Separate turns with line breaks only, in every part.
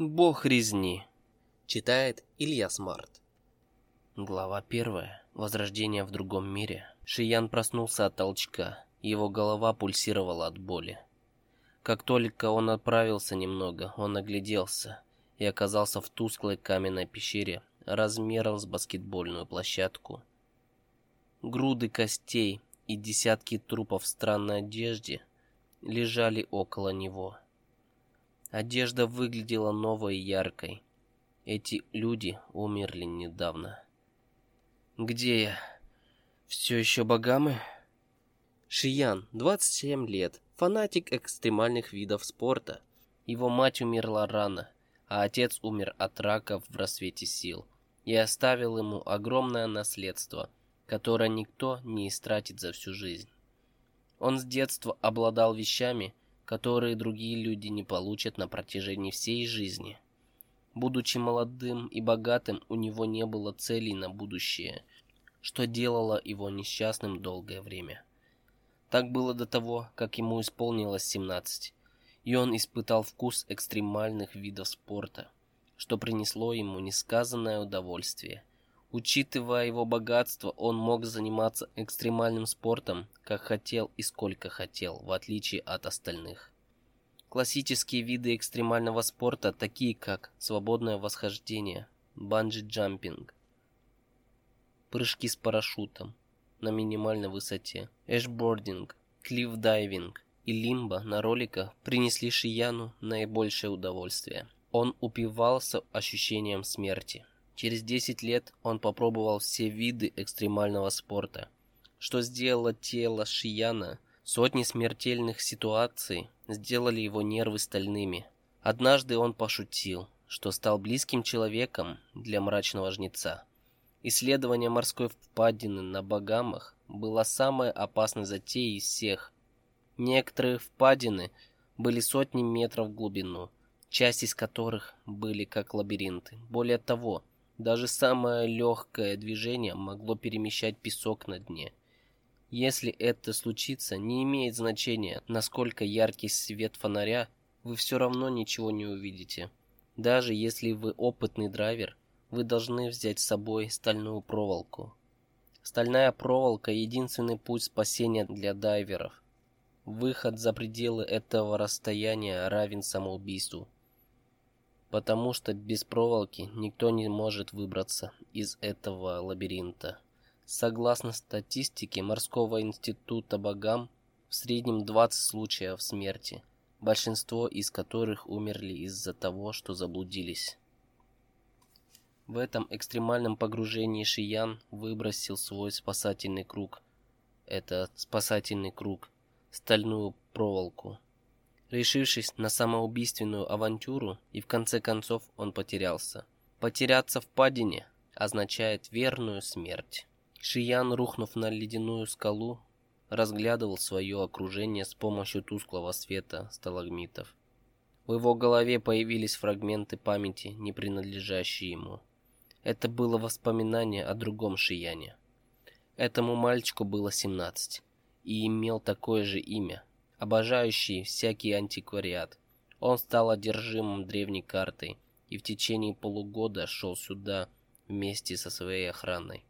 Бог резни. Читает Илья Смарт. Глава первая. Возрождение в другом мире. Шиян проснулся от толчка. Его голова пульсировала от боли. Как только он отправился немного, он огляделся и оказался в тусклой каменной пещере размером с баскетбольную площадку. Груды костей и десятки трупов в странной одежде лежали около него. Одежда выглядела новой и яркой. Эти люди умерли недавно. Где я? Все еще богамы? Шиян, 27 лет, фанатик экстремальных видов спорта. Его мать умерла рано, а отец умер от рака в рассвете сил и оставил ему огромное наследство, которое никто не истратит за всю жизнь. Он с детства обладал вещами, которые другие люди не получат на протяжении всей жизни. Будучи молодым и богатым, у него не было целей на будущее, что делало его несчастным долгое время. Так было до того, как ему исполнилось 17, и он испытал вкус экстремальных видов спорта, что принесло ему несказанное удовольствие. Учитывая его богатство, он мог заниматься экстремальным спортом, как хотел и сколько хотел, в отличие от остальных. Классические виды экстремального спорта, такие как свободное восхождение, банджи-джампинг, прыжки с парашютом на минимальной высоте, эшбординг, клифф-дайвинг и лимбо на роликах принесли Шияну наибольшее удовольствие. Он упивался ощущением смерти. Через 10 лет он попробовал все виды экстремального спорта, что сделало тело Шияна сотни смертельных ситуаций сделали его нервы стальными. Однажды он пошутил, что стал близким человеком для мрачного жнеца. Исследование морской впадины на Багамах было самой опасной затеей из всех. Некоторые впадины были сотни метров в глубину, часть из которых были как лабиринты. Более того, даже самое легкое движение могло перемещать песок на дне. Если это случится, не имеет значения, насколько яркий свет фонаря, вы все равно ничего не увидите. Даже если вы опытный драйвер, вы должны взять с собой стальную проволоку. Стальная проволока единственный путь спасения для дайверов. Выход за пределы этого расстояния равен самоубийству потому что без проволоки никто не может выбраться из этого лабиринта. Согласно статистике морского института Багам, в среднем 20 случаев смерти, большинство из которых умерли из-за того, что заблудились. В этом экстремальном погружении Шиян выбросил свой спасательный круг. Это спасательный круг, стальную проволоку решившись на самоубийственную авантюру, и в конце концов он потерялся. Потеряться в падине означает верную смерть. Шиян, рухнув на ледяную скалу, разглядывал свое окружение с помощью тусклого света сталагмитов. В его голове появились фрагменты памяти, не принадлежащие ему. Это было воспоминание о другом Шияне. Этому мальчику было 17 и имел такое же имя обожающий всякий антиквариат. Он стал одержимым древней картой и в течение полугода шел сюда вместе со своей охраной.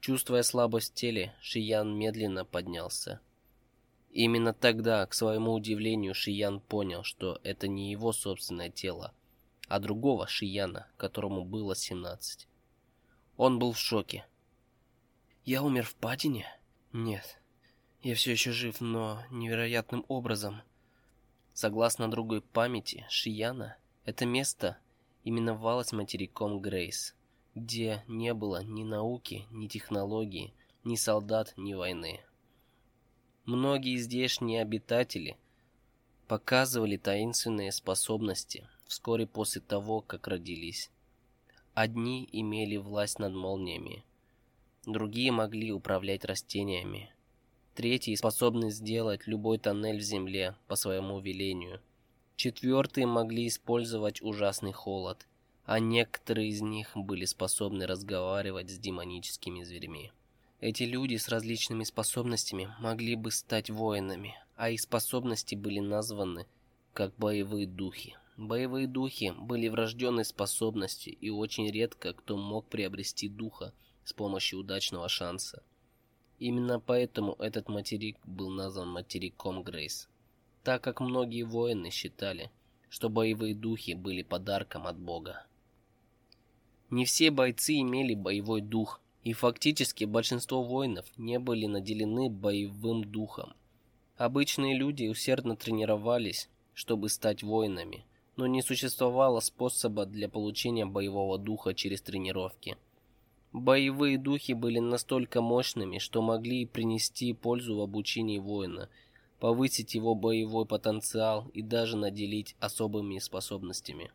Чувствуя слабость в теле, Шиян медленно поднялся. Именно тогда, к своему удивлению, Шиян понял, что это не его собственное тело, а другого Шияна, которому было 17. Он был в шоке. Я умер в падине? Нет. Я все еще жив, но невероятным образом. Согласно другой памяти, Шияна это место именовалось материком Грейс, где не было ни науки, ни технологий, ни солдат, ни войны. Многие здешние обитатели показывали таинственные способности вскоре после того, как родились. Одни имели власть над молниями, другие могли управлять растениями, Третьи способны сделать любой тоннель в земле по своему велению. Четвертые могли использовать ужасный холод, а некоторые из них были способны разговаривать с демоническими зверями. Эти люди с различными способностями могли бы стать воинами, а их способности были названы как боевые духи. Боевые духи были врожденной способностью, и очень редко кто мог приобрести духа с помощью удачного шанса. Именно поэтому этот материк был назван материком Грейс, так как многие воины считали, что боевые духи были подарком от Бога. Не все бойцы имели боевой дух, и фактически большинство воинов не были наделены боевым духом. Обычные люди усердно тренировались, чтобы стать воинами, но не существовало способа для получения боевого духа через тренировки. Боевые духи были настолько мощными, что могли принести пользу в обучении воина, повысить его боевой потенциал и даже наделить особыми способностями.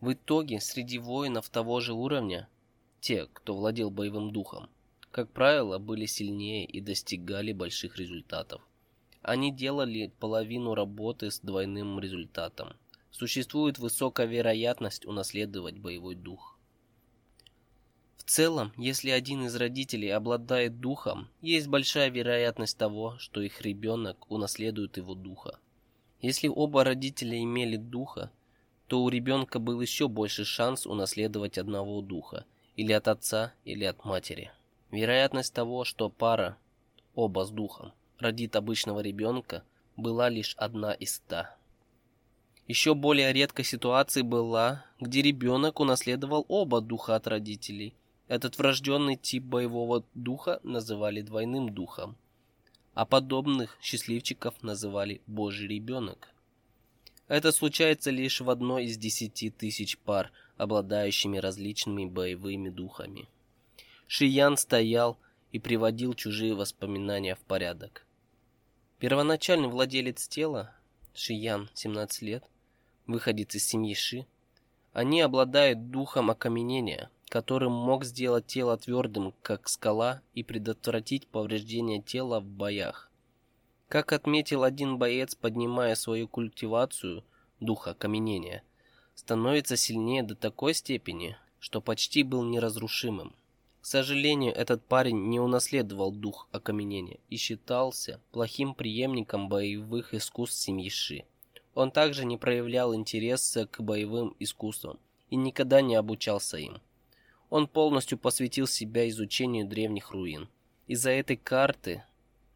В итоге среди воинов того же уровня, те, кто владел боевым духом, как правило, были сильнее и достигали больших результатов. Они делали половину работы с двойным результатом. Существует высокая вероятность унаследовать боевой дух. В целом, если один из родителей обладает духом, есть большая вероятность того, что их ребенок унаследует его духа. Если оба родителя имели духа, то у ребенка был еще больше шанс унаследовать одного духа, или от отца, или от матери. Вероятность того, что пара, оба с духом, родит обычного ребенка, была лишь одна из ста. Еще более редкой ситуацией была, где ребенок унаследовал оба духа от родителей – этот врожденный тип боевого духа называли двойным духом, а подобных счастливчиков называли Божий ребенок. Это случается лишь в одной из десяти тысяч пар, обладающими различными боевыми духами. Шиян стоял и приводил чужие воспоминания в порядок. Первоначальный владелец тела, Шиян, 17 лет, выходец из семьи Ши, они обладают духом окаменения – которым мог сделать тело твердым, как скала, и предотвратить повреждение тела в боях. Как отметил один боец, поднимая свою культивацию духа каменения, становится сильнее до такой степени, что почти был неразрушимым. К сожалению, этот парень не унаследовал дух окаменения и считался плохим преемником боевых искусств семьи Ши. Он также не проявлял интереса к боевым искусствам и никогда не обучался им. Он полностью посвятил себя изучению древних руин. Из-за этой карты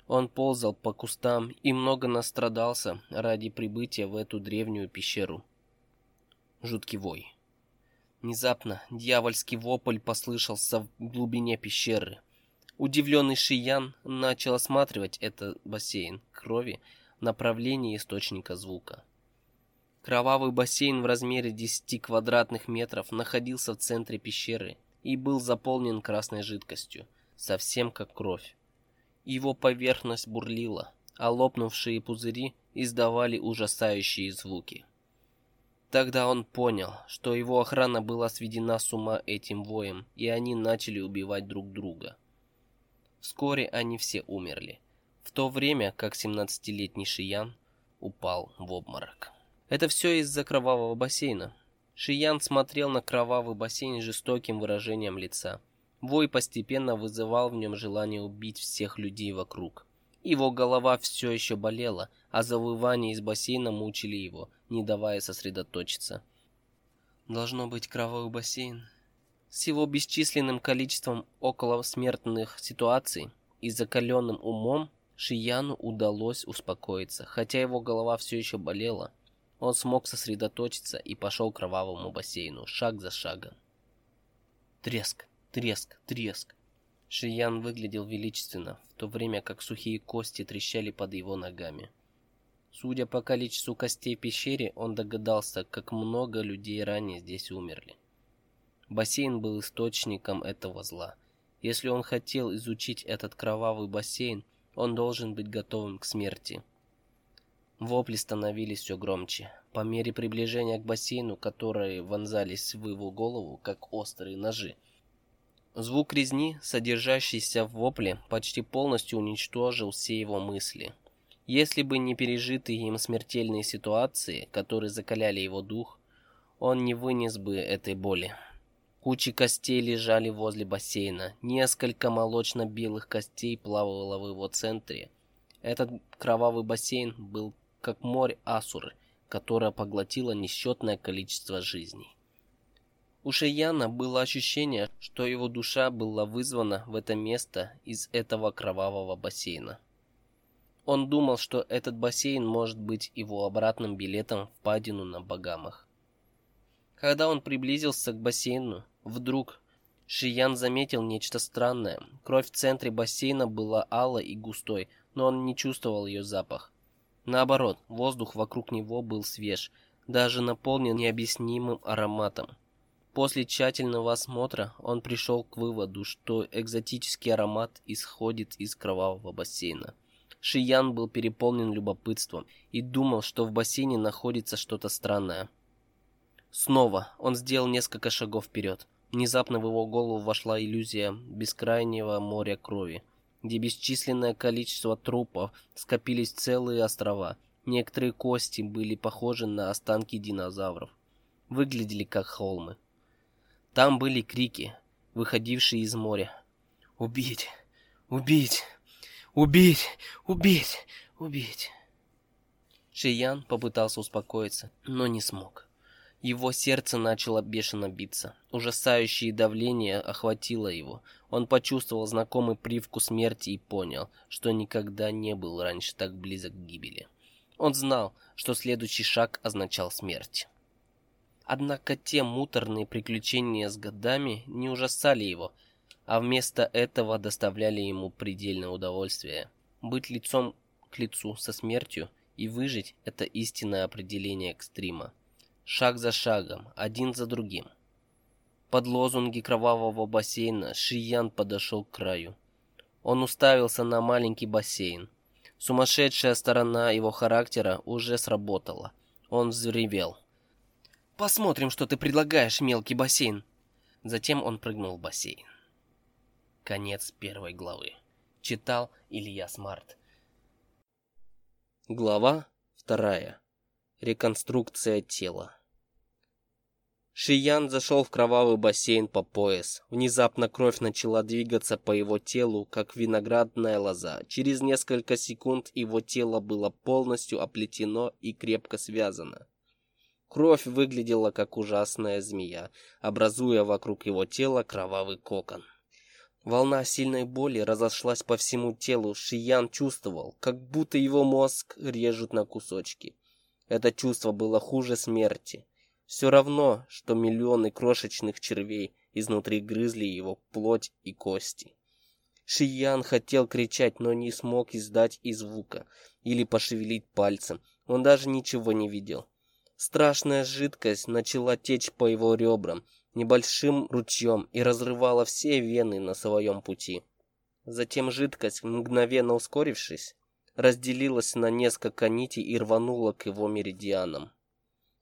он ползал по кустам и много настрадался ради прибытия в эту древнюю пещеру. Жуткий вой. Внезапно дьявольский вопль послышался в глубине пещеры. Удивленный Шиян начал осматривать этот бассейн крови в направлении источника звука. Кровавый бассейн в размере 10 квадратных метров находился в центре пещеры и был заполнен красной жидкостью, совсем как кровь. Его поверхность бурлила, а лопнувшие пузыри издавали ужасающие звуки. Тогда он понял, что его охрана была сведена с ума этим воем, и они начали убивать друг друга. Вскоре они все умерли, в то время как семнадцатилетний Шиян упал в обморок. Это все из-за кровавого бассейна. Шиян смотрел на кровавый бассейн с жестоким выражением лица. Вой постепенно вызывал в нем желание убить всех людей вокруг. Его голова все еще болела, а завывания из бассейна мучили его, не давая сосредоточиться. Должно быть кровавый бассейн. С его бесчисленным количеством около смертных ситуаций и закаленным умом Шияну удалось успокоиться, хотя его голова все еще болела. Он смог сосредоточиться и пошел к кровавому бассейну, шаг за шагом. Треск, треск, треск. Шиян выглядел величественно, в то время как сухие кости трещали под его ногами. Судя по количеству костей в пещере, он догадался, как много людей ранее здесь умерли. Бассейн был источником этого зла. Если он хотел изучить этот кровавый бассейн, он должен быть готовым к смерти. Вопли становились все громче. По мере приближения к бассейну, которые вонзались в его голову, как острые ножи. Звук резни, содержащийся в вопле, почти полностью уничтожил все его мысли. Если бы не пережитые им смертельные ситуации, которые закаляли его дух, он не вынес бы этой боли. Кучи костей лежали возле бассейна. Несколько молочно-белых костей плавало в его центре. Этот кровавый бассейн был как море Асуры, которая поглотила несчетное количество жизней. У Шияна было ощущение, что его душа была вызвана в это место из этого кровавого бассейна. Он думал, что этот бассейн может быть его обратным билетом в падину на Багамах. Когда он приблизился к бассейну, вдруг Шиян заметил нечто странное. Кровь в центре бассейна была алой и густой, но он не чувствовал ее запах. Наоборот, воздух вокруг него был свеж, даже наполнен необъяснимым ароматом. После тщательного осмотра он пришел к выводу, что экзотический аромат исходит из кровавого бассейна. Шиян был переполнен любопытством и думал, что в бассейне находится что-то странное. Снова он сделал несколько шагов вперед. Внезапно в его голову вошла иллюзия бескрайнего моря крови, где бесчисленное количество трупов скопились целые острова. Некоторые кости были похожи на останки динозавров, выглядели как холмы. Там были крики, выходившие из моря. Убить! Убить! Убить! Убить! Убить! Шиян попытался успокоиться, но не смог. Его сердце начало бешено биться. Ужасающее давление охватило его. Он почувствовал знакомый привкус смерти и понял, что никогда не был раньше так близок к гибели. Он знал, что следующий шаг означал смерть. Однако те муторные приключения с годами не ужасали его, а вместо этого доставляли ему предельное удовольствие. Быть лицом к лицу со смертью и выжить это истинное определение экстрима. Шаг за шагом, один за другим. Под лозунги кровавого бассейна Шиян подошел к краю. Он уставился на маленький бассейн. Сумасшедшая сторона его характера уже сработала. Он взревел: Посмотрим, что ты предлагаешь, мелкий бассейн. Затем он прыгнул в бассейн. Конец первой главы. Читал Илья Смарт. Глава вторая. Реконструкция тела. Шиян зашел в кровавый бассейн по пояс. Внезапно кровь начала двигаться по его телу, как виноградная лоза. Через несколько секунд его тело было полностью оплетено и крепко связано. Кровь выглядела как ужасная змея, образуя вокруг его тела кровавый кокон. Волна сильной боли разошлась по всему телу. Шиян чувствовал, как будто его мозг режут на кусочки. Это чувство было хуже смерти. Все равно, что миллионы крошечных червей изнутри грызли его плоть и кости. Шиян хотел кричать, но не смог издать и звука или пошевелить пальцем. Он даже ничего не видел. Страшная жидкость начала течь по его ребрам небольшим ручьем и разрывала все вены на своем пути. Затем жидкость, мгновенно ускорившись, разделилась на несколько нитей и рванула к его меридианам.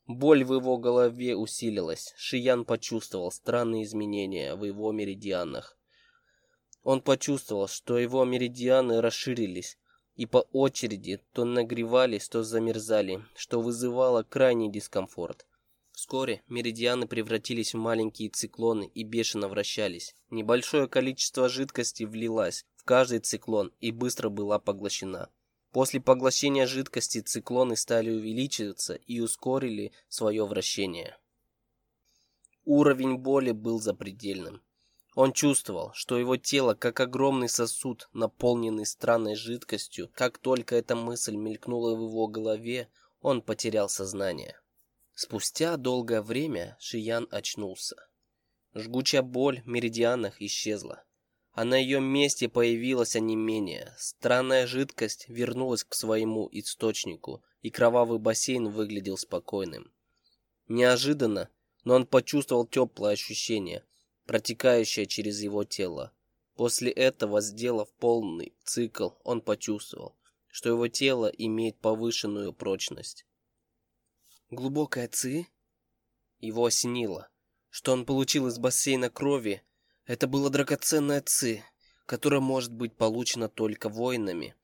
Боль в его голове усилилась. Шиян почувствовал странные изменения в его меридианах. Он почувствовал, что его меридианы расширились, и по очереди то нагревались, то замерзали, что вызывало крайний дискомфорт. Вскоре меридианы превратились в маленькие циклоны и бешено вращались. Небольшое количество жидкости влилось в каждый циклон и быстро была поглощена. После поглощения жидкости циклоны стали увеличиваться и ускорили свое вращение. Уровень боли был запредельным. Он чувствовал, что его тело как огромный сосуд, наполненный странной жидкостью. Как только эта мысль мелькнула в его голове, он потерял сознание. Спустя долгое время Шиян очнулся. Жгучая боль в меридианах исчезла, а на ее месте появилось онемение. Странная жидкость вернулась к своему источнику, и кровавый бассейн выглядел спокойным. Неожиданно, но он почувствовал теплое ощущение, протекающая через его тело. После этого, сделав полный цикл, он почувствовал, что его тело имеет повышенную прочность. Глубокая ци его осенило, что он получил из бассейна крови. Это было драгоценное ци, которое может быть получено только воинами.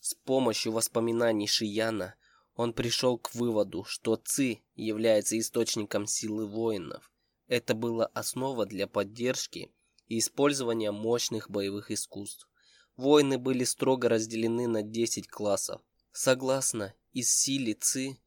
С помощью воспоминаний Шияна он пришел к выводу, что ци является источником силы воинов. Это была основа для поддержки и использования мощных боевых искусств. Воины были строго разделены на 10 классов. Согласно из силы Ци,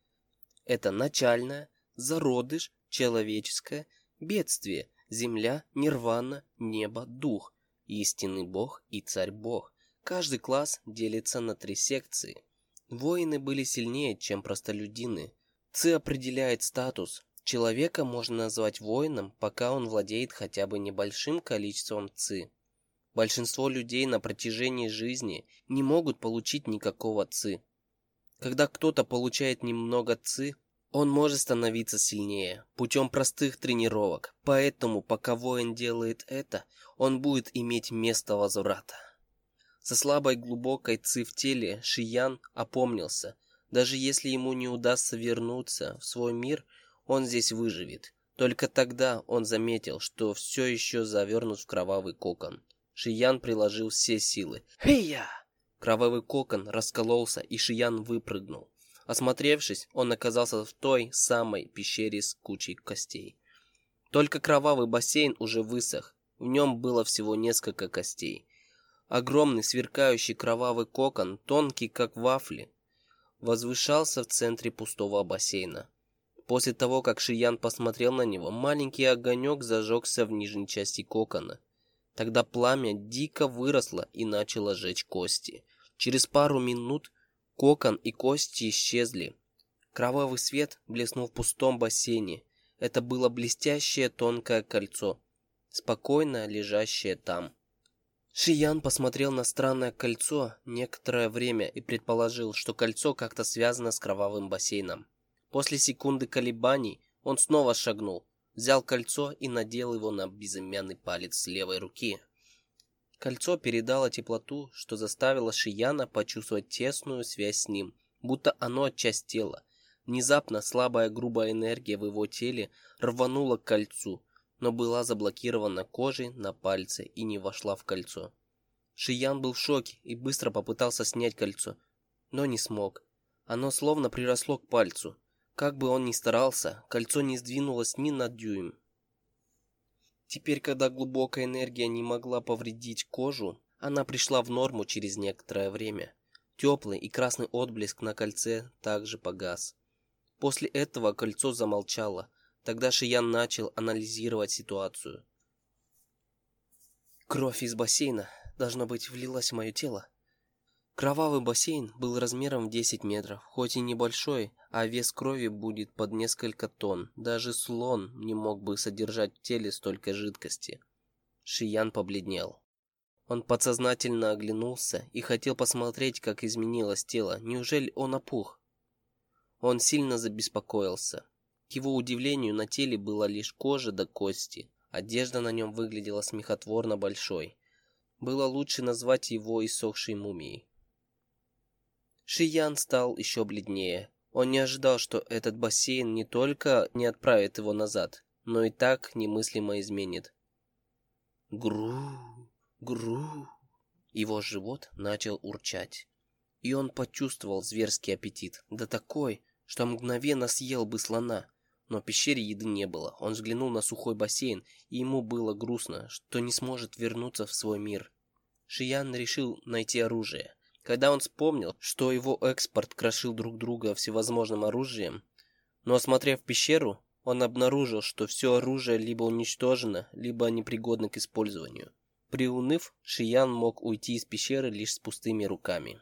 Это начальное, зародыш, человеческое, бедствие, земля, нирвана, небо, дух, истинный бог и царь-бог. Каждый класс делится на три секции. Воины были сильнее, чем простолюдины. Ци определяет статус. Человека можно назвать воином, пока он владеет хотя бы небольшим количеством ци. Большинство людей на протяжении жизни не могут получить никакого ци. Когда кто-то получает немного ци, он может становиться сильнее путем простых тренировок. Поэтому, пока воин делает это, он будет иметь место возврата. Со слабой глубокой ци в теле Шиян опомнился. Даже если ему не удастся вернуться в свой мир, он здесь выживет. Только тогда он заметил, что все еще завернут в кровавый кокон. Шиян приложил все силы. «Хей-я!» Кровавый кокон раскололся, и Шиян выпрыгнул. Осмотревшись, он оказался в той самой пещере с кучей костей. Только кровавый бассейн уже высох. В нем было всего несколько костей. Огромный сверкающий кровавый кокон, тонкий как вафли, возвышался в центре пустого бассейна. После того, как Шиян посмотрел на него, маленький огонек зажегся в нижней части кокона. Тогда пламя дико выросло и начало жечь кости. Через пару минут кокон и кости исчезли. Кровавый свет блеснул в пустом бассейне. Это было блестящее тонкое кольцо, спокойно лежащее там. Шиян посмотрел на странное кольцо некоторое время и предположил, что кольцо как-то связано с кровавым бассейном. После секунды колебаний он снова шагнул, взял кольцо и надел его на безымянный палец левой руки. Кольцо передало теплоту, что заставило Шияна почувствовать тесную связь с ним, будто оно часть тела. Внезапно слабая грубая энергия в его теле рванула к кольцу, но была заблокирована кожей на пальце и не вошла в кольцо. Шиян был в шоке и быстро попытался снять кольцо, но не смог. Оно словно приросло к пальцу. Как бы он ни старался, кольцо не сдвинулось ни на дюйм. Теперь, когда глубокая энергия не могла повредить кожу, она пришла в норму через некоторое время. Теплый и красный отблеск на кольце также погас. После этого кольцо замолчало, Тогда Шиян начал анализировать ситуацию. Кровь из бассейна, должно быть, влилась в мое тело. Кровавый бассейн был размером в 10 метров, хоть и небольшой, а вес крови будет под несколько тонн. Даже слон не мог бы содержать в теле столько жидкости. Шиян побледнел. Он подсознательно оглянулся и хотел посмотреть, как изменилось тело. Неужели он опух? Он сильно забеспокоился. К его удивлению, на теле была лишь кожа до кости. Одежда на нем выглядела смехотворно большой. Было лучше назвать его иссохшей мумией. Шиян стал еще бледнее. Он не ожидал, что этот бассейн не только не отправит его назад, но и так немыслимо изменит. Гру, гру. Его живот начал урчать, и он почувствовал зверский аппетит, да такой, что мгновенно съел бы слона. Но в пещере еды не было. Он взглянул на сухой бассейн, и ему было грустно, что не сможет вернуться в свой мир. Шиян решил найти оружие. Когда он вспомнил, что его экспорт крошил друг друга всевозможным оружием, но осмотрев пещеру, он обнаружил, что все оружие либо уничтожено, либо непригодно к использованию. Приуныв, Шиян мог уйти из пещеры лишь с пустыми руками.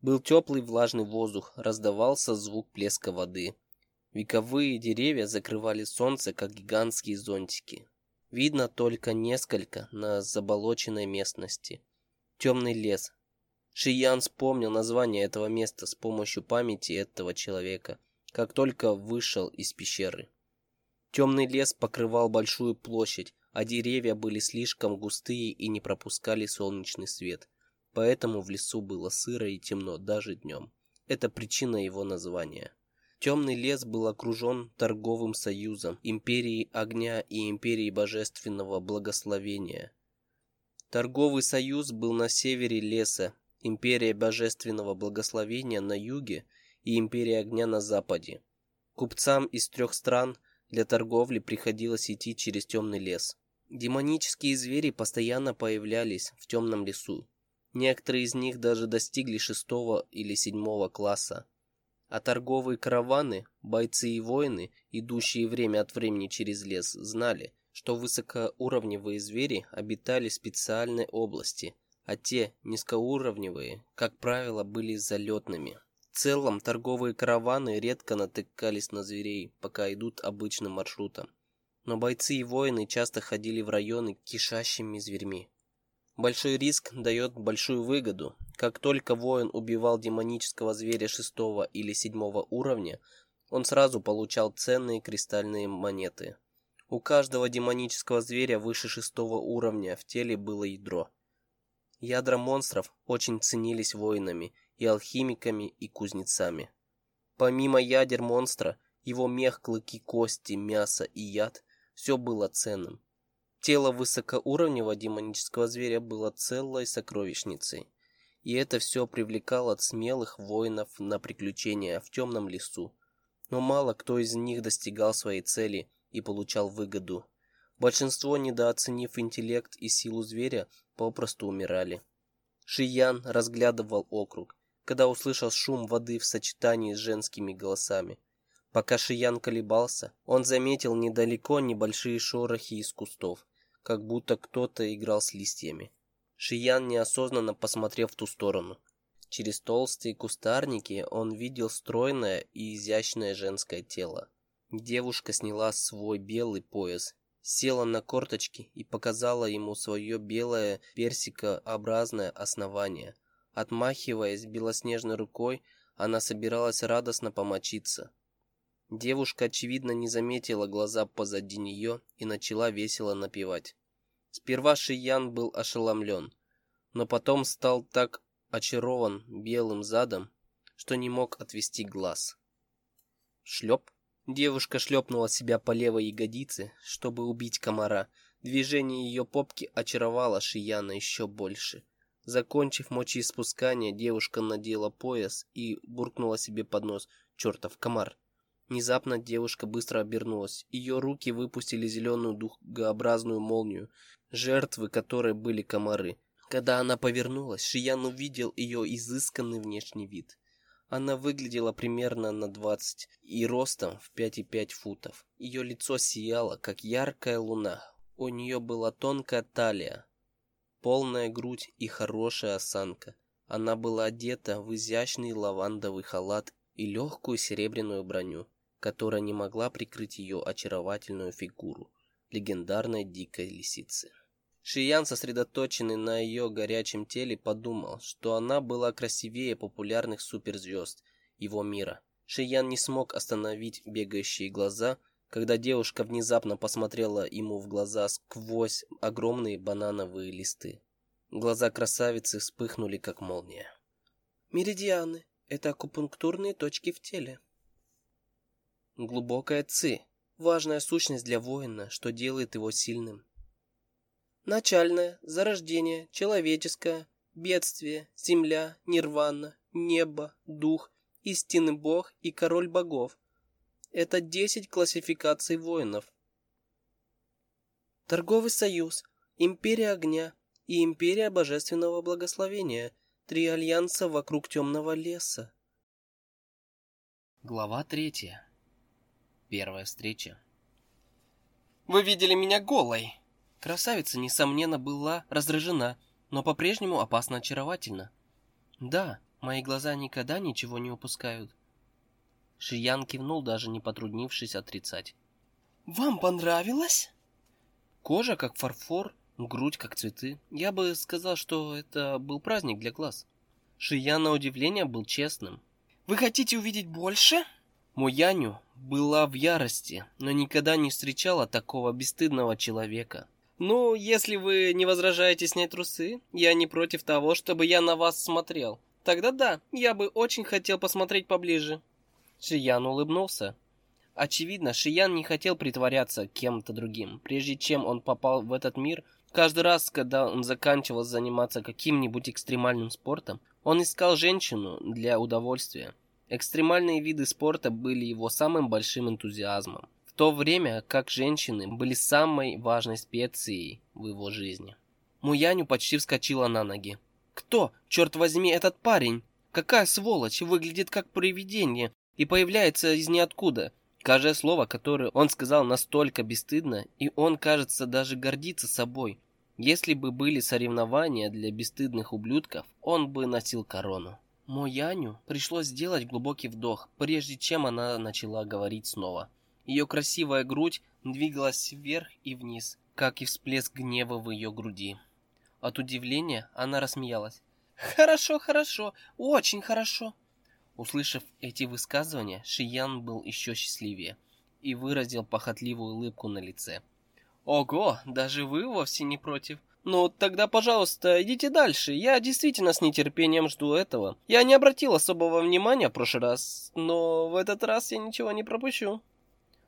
Был теплый влажный воздух, раздавался звук плеска воды. Вековые деревья закрывали солнце, как гигантские зонтики. Видно только несколько на заболоченной местности. Темный лес. Шиян вспомнил название этого места с помощью памяти этого человека, как только вышел из пещеры. Темный лес покрывал большую площадь, а деревья были слишком густые и не пропускали солнечный свет. Поэтому в лесу было сыро и темно даже днем. Это причина его названия. Темный лес был окружен торговым союзом, империей огня и империей божественного благословения. Торговый союз был на севере леса, империя божественного благословения на юге и империя огня на западе. Купцам из трех стран для торговли приходилось идти через темный лес. Демонические звери постоянно появлялись в темном лесу. Некоторые из них даже достигли шестого или седьмого класса. А торговые караваны, бойцы и воины, идущие время от времени через лес, знали, что высокоуровневые звери обитали в специальной области, а те низкоуровневые, как правило, были залетными. В целом, торговые караваны редко натыкались на зверей, пока идут обычным маршрутом. Но бойцы и воины часто ходили в районы кишащими зверьми. Большой риск дает большую выгоду. Как только воин убивал демонического зверя шестого или седьмого уровня, он сразу получал ценные кристальные монеты. У каждого демонического зверя выше шестого уровня в теле было ядро. Ядра монстров очень ценились воинами, и алхимиками, и кузнецами. Помимо ядер монстра, его мех, клыки, кости, мясо и яд – все было ценным. Тело высокоуровневого демонического зверя было целой сокровищницей. И это все привлекало смелых воинов на приключения в темном лесу. Но мало кто из них достигал своей цели и получал выгоду. Большинство, недооценив интеллект и силу зверя, попросту умирали. Шиян разглядывал округ, когда услышал шум воды в сочетании с женскими голосами. Пока Шиян колебался, он заметил недалеко небольшие шорохи из кустов как будто кто-то играл с листьями. Шиян неосознанно посмотрел в ту сторону. Через толстые кустарники он видел стройное и изящное женское тело. Девушка сняла свой белый пояс, села на корточки и показала ему свое белое персикообразное основание. Отмахиваясь белоснежной рукой, она собиралась радостно помочиться. Девушка, очевидно, не заметила глаза позади нее и начала весело напевать. Сперва Шиян был ошеломлен, но потом стал так очарован белым задом, что не мог отвести глаз. Шлеп. Девушка шлепнула себя по левой ягодице, чтобы убить комара. Движение ее попки очаровало Шияна еще больше. Закончив мочеиспускание, девушка надела пояс и буркнула себе под нос «Чертов комар!». Внезапно девушка быстро обернулась. Ее руки выпустили зеленую дугообразную молнию, жертвы которой были комары. Когда она повернулась, Шиян увидел ее изысканный внешний вид. Она выглядела примерно на 20 и ростом в 5,5 футов. Ее лицо сияло, как яркая луна. У нее была тонкая талия, полная грудь и хорошая осанка. Она была одета в изящный лавандовый халат и легкую серебряную броню которая не могла прикрыть ее очаровательную фигуру легендарной дикой лисицы. Шиян, сосредоточенный на ее горячем теле, подумал, что она была красивее популярных суперзвезд его мира. Шиян не смог остановить бегающие глаза, когда девушка внезапно посмотрела ему в глаза сквозь огромные банановые листы. Глаза красавицы вспыхнули, как молния. «Меридианы — это акупунктурные точки в теле», Глубокая ци – важная сущность для воина, что делает его сильным. Начальное, зарождение, человеческое, бедствие, земля, нирвана, небо, дух, истинный бог и король богов. Это 10 классификаций воинов. Торговый союз, империя огня и империя божественного благословения. Три альянса вокруг темного леса.
Глава третья. Первая встреча.
Вы видели меня голой. Красавица, несомненно, была раздражена, но по-прежнему опасно очаровательна. Да, мои глаза никогда ничего не упускают. Шиян кивнул, даже не потруднившись отрицать. Вам понравилось? Кожа как фарфор, грудь как цветы. Я бы сказал, что это был праздник для глаз. Шиян на удивление был честным. Вы хотите увидеть больше? Муяню была в ярости, но никогда не встречала такого бесстыдного человека. Ну, если вы не возражаете снять трусы, я не против того, чтобы я на вас смотрел. Тогда да, я бы очень хотел посмотреть поближе. Шиян улыбнулся. Очевидно, Шиян не хотел притворяться кем-то другим. Прежде чем он попал в этот мир, каждый раз, когда он заканчивал заниматься каким-нибудь экстремальным спортом, он искал женщину для удовольствия. Экстремальные виды спорта были его самым большим энтузиазмом, то время как женщины были самой важной специей в его жизни. Муяню почти вскочила на ноги. «Кто, черт возьми, этот парень? Какая сволочь, выглядит как привидение. и появляется из ниоткуда. Каждое слово, которое он сказал, настолько бесстыдно, и он, кажется, даже гордится собой. Если бы были соревнования для бесстыдных ублюдков, он бы носил корону. Мояню пришлось сделать глубокий вдох, прежде чем она начала говорить снова. Ее красивая грудь двигалась вверх и вниз, как и всплеск гнева в ее груди. От удивления она рассмеялась. Хорошо, хорошо, очень хорошо. Услышав эти высказывания, Шиян был еще счастливее и выразил похотливую улыбку на лице. Ого, даже вы вовсе не против. Ну, тогда, пожалуйста, идите дальше. Я действительно с нетерпением жду этого. Я не обратил особого внимания в прошлый раз, но в этот раз я ничего не пропущу.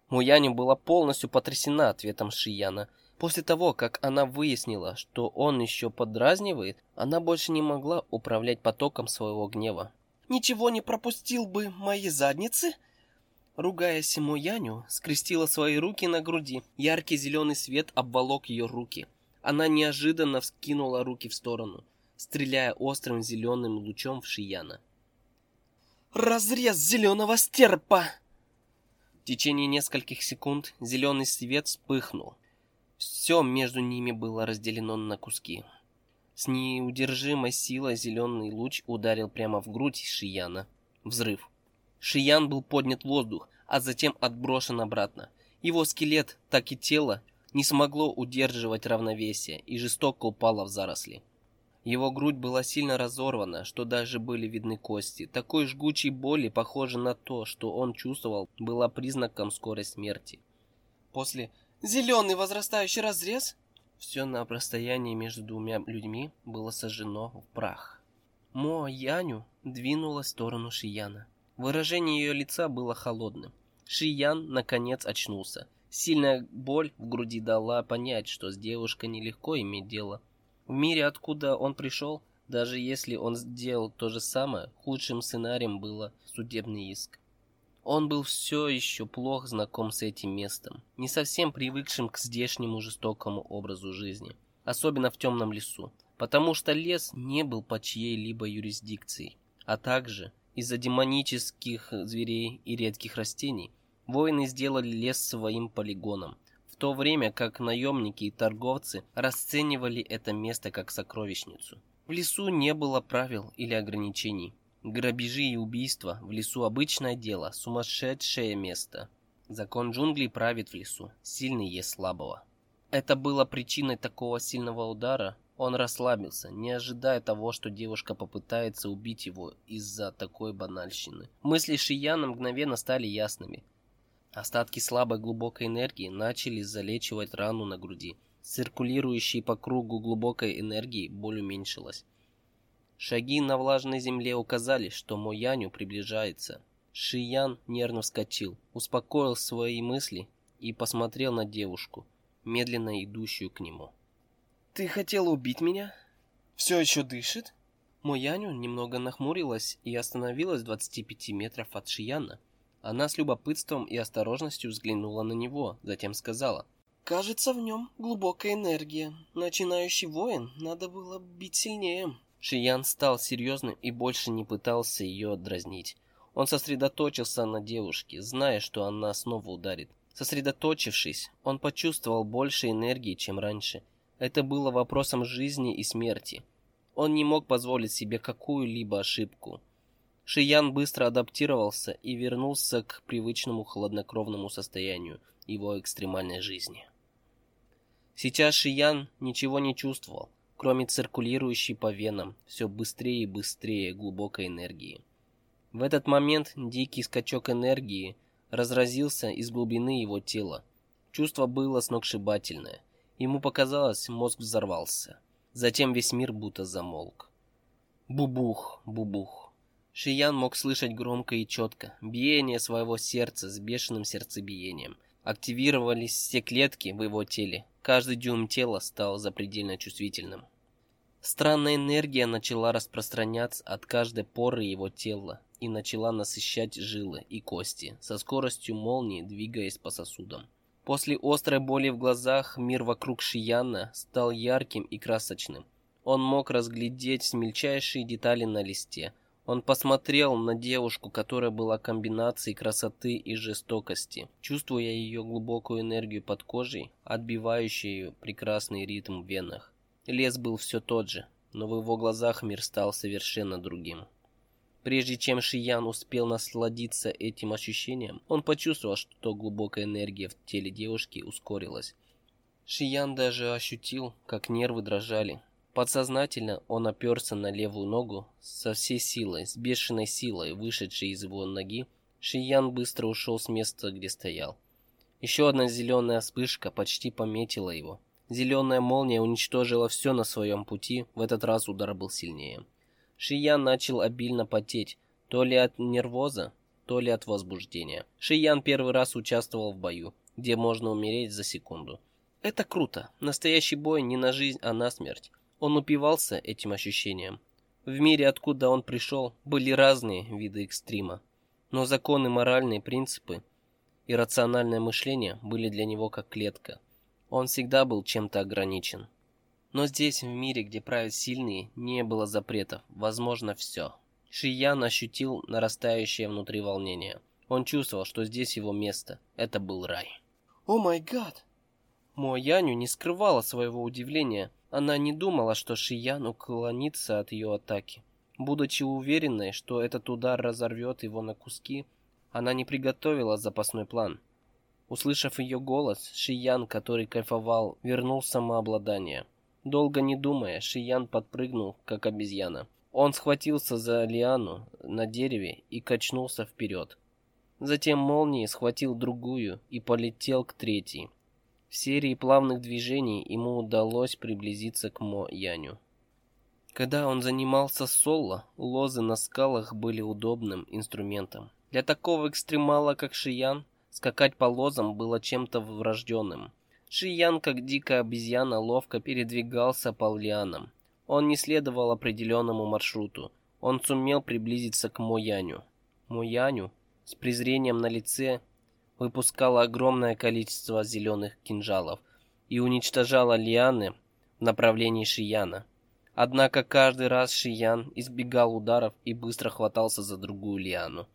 Муяни была полностью потрясена ответом Шияна. После того, как она выяснила, что он еще подразнивает, она больше не могла управлять потоком своего гнева. Ничего не пропустил бы мои задницы? Ругаясь Муяню, скрестила свои руки на груди. Яркий зеленый свет обволок ее руки. Она неожиданно вскинула руки в сторону, стреляя острым зеленым лучом в Шияна. «Разрез зеленого стерпа!» В течение нескольких секунд зеленый свет вспыхнул. Все между ними было разделено на куски. С неудержимой силой зеленый луч ударил прямо в грудь Шияна. Взрыв. Шиян был поднят в воздух, а затем отброшен обратно. Его скелет, так и тело, не смогло удерживать равновесие и жестоко упало в заросли. Его грудь была сильно разорвана, что даже были видны кости. Такой жгучей боли, похожей на то, что он чувствовал, была признаком скорой смерти. После «Зеленый возрастающий разрез?» Все на расстоянии между двумя людьми было сожжено в прах. Мо Яню двинула в сторону Шияна. Выражение ее лица было холодным. Шиян наконец очнулся. Сильная боль в груди дала понять, что с девушкой нелегко иметь дело. В мире, откуда он пришел, даже если он сделал то же самое, худшим сценарием было судебный иск. Он был все еще плохо знаком с этим местом, не совсем привыкшим к здешнему жестокому образу жизни, особенно в темном лесу, потому что лес не был под чьей-либо юрисдикцией, а также из-за демонических зверей и редких растений Воины сделали лес своим полигоном, в то время как наемники и торговцы расценивали это место как сокровищницу. В лесу не было правил или ограничений. Грабежи и убийства в лесу обычное дело, сумасшедшее место. Закон джунглей правит в лесу, сильный ест слабого. Это было причиной такого сильного удара. Он расслабился, не ожидая того, что девушка попытается убить его из-за такой банальщины. Мысли Шияна мгновенно стали ясными. Остатки слабой глубокой энергии начали залечивать рану на груди. Циркулирующей по кругу глубокой энергии боль уменьшилась. Шаги на влажной земле указали, что Мояню приближается. Шиян нервно вскочил, успокоил свои мысли и посмотрел на девушку, медленно идущую к нему. Ты хотела убить меня? Все еще дышит? Мояню немного нахмурилась и остановилась в 25 метров от Шияна. Она с любопытством и осторожностью взглянула на него, затем сказала: "Кажется, в нем глубокая энергия. Начинающий воин, надо было бить сильнее". Шиян стал серьезным и больше не пытался ее дразнить. Он сосредоточился на девушке, зная, что она снова ударит. Сосредоточившись, он почувствовал больше энергии, чем раньше. Это было вопросом жизни и смерти. Он не мог позволить себе какую-либо ошибку. Шиян быстро адаптировался и вернулся к привычному хладнокровному состоянию его экстремальной жизни. Сейчас Шиян ничего не чувствовал, кроме циркулирующей по венам все быстрее и быстрее глубокой энергии. В этот момент дикий скачок энергии разразился из глубины его тела. Чувство было сногсшибательное. Ему показалось, мозг взорвался. Затем весь мир будто замолк. Бубух, бубух. Шиян мог слышать громко и четко биение своего сердца с бешеным сердцебиением. Активировались все клетки в его теле. Каждый дюйм тела стал запредельно чувствительным. Странная энергия начала распространяться от каждой поры его тела и начала насыщать жилы и кости со скоростью молнии, двигаясь по сосудам. После острой боли в глазах мир вокруг Шияна стал ярким и красочным. Он мог разглядеть мельчайшие детали на листе, Он посмотрел на девушку, которая была комбинацией красоты и жестокости, чувствуя ее глубокую энергию под кожей, отбивающую прекрасный ритм в венах. Лес был все тот же, но в его глазах мир стал совершенно другим. Прежде чем Шиян успел насладиться этим ощущением, он почувствовал, что глубокая энергия в теле девушки ускорилась. Шиян даже ощутил, как нервы дрожали, Подсознательно он оперся на левую ногу со всей силой, с бешеной силой, вышедшей из его ноги. Шиян быстро ушел с места, где стоял. Еще одна зеленая вспышка почти пометила его. Зеленая молния уничтожила все на своем пути. В этот раз удар был сильнее. Шиян начал обильно потеть, то ли от нервоза, то ли от возбуждения. Шиян первый раз участвовал в бою, где можно умереть за секунду. Это круто. Настоящий бой не на жизнь, а на смерть. Он упивался этим ощущением. В мире, откуда он пришел, были разные виды экстрима, но законы, моральные принципы и рациональное мышление были для него как клетка. Он всегда был чем-то ограничен. Но здесь, в мире, где правят сильные, не было запретов, возможно все. Шиян ощутил нарастающее внутри волнение. Он чувствовал, что здесь его место. Это был рай.
О май гад!
Мо Яню не скрывала своего удивления она не думала, что Шиян уклонится от ее атаки. Будучи уверенной, что этот удар разорвет его на куски, она не приготовила запасной план. Услышав ее голос, Шиян, который кайфовал, вернул самообладание. Долго не думая, Шиян подпрыгнул, как обезьяна. Он схватился за лиану на дереве и качнулся вперед. Затем молнией схватил другую и полетел к третьей. В серии плавных движений ему удалось приблизиться к Мо Яню. Когда он занимался соло, лозы на скалах были удобным инструментом. Для такого экстремала, как Шиян, скакать по лозам было чем-то врожденным. Шиян, как дикая обезьяна, ловко передвигался по лианам. Он не следовал определенному маршруту. Он сумел приблизиться к Мояню. Мояню с презрением на лице выпускала огромное количество зеленых кинжалов и уничтожала лианы в направлении Шияна. Однако каждый раз Шиян избегал ударов и быстро хватался за другую лиану.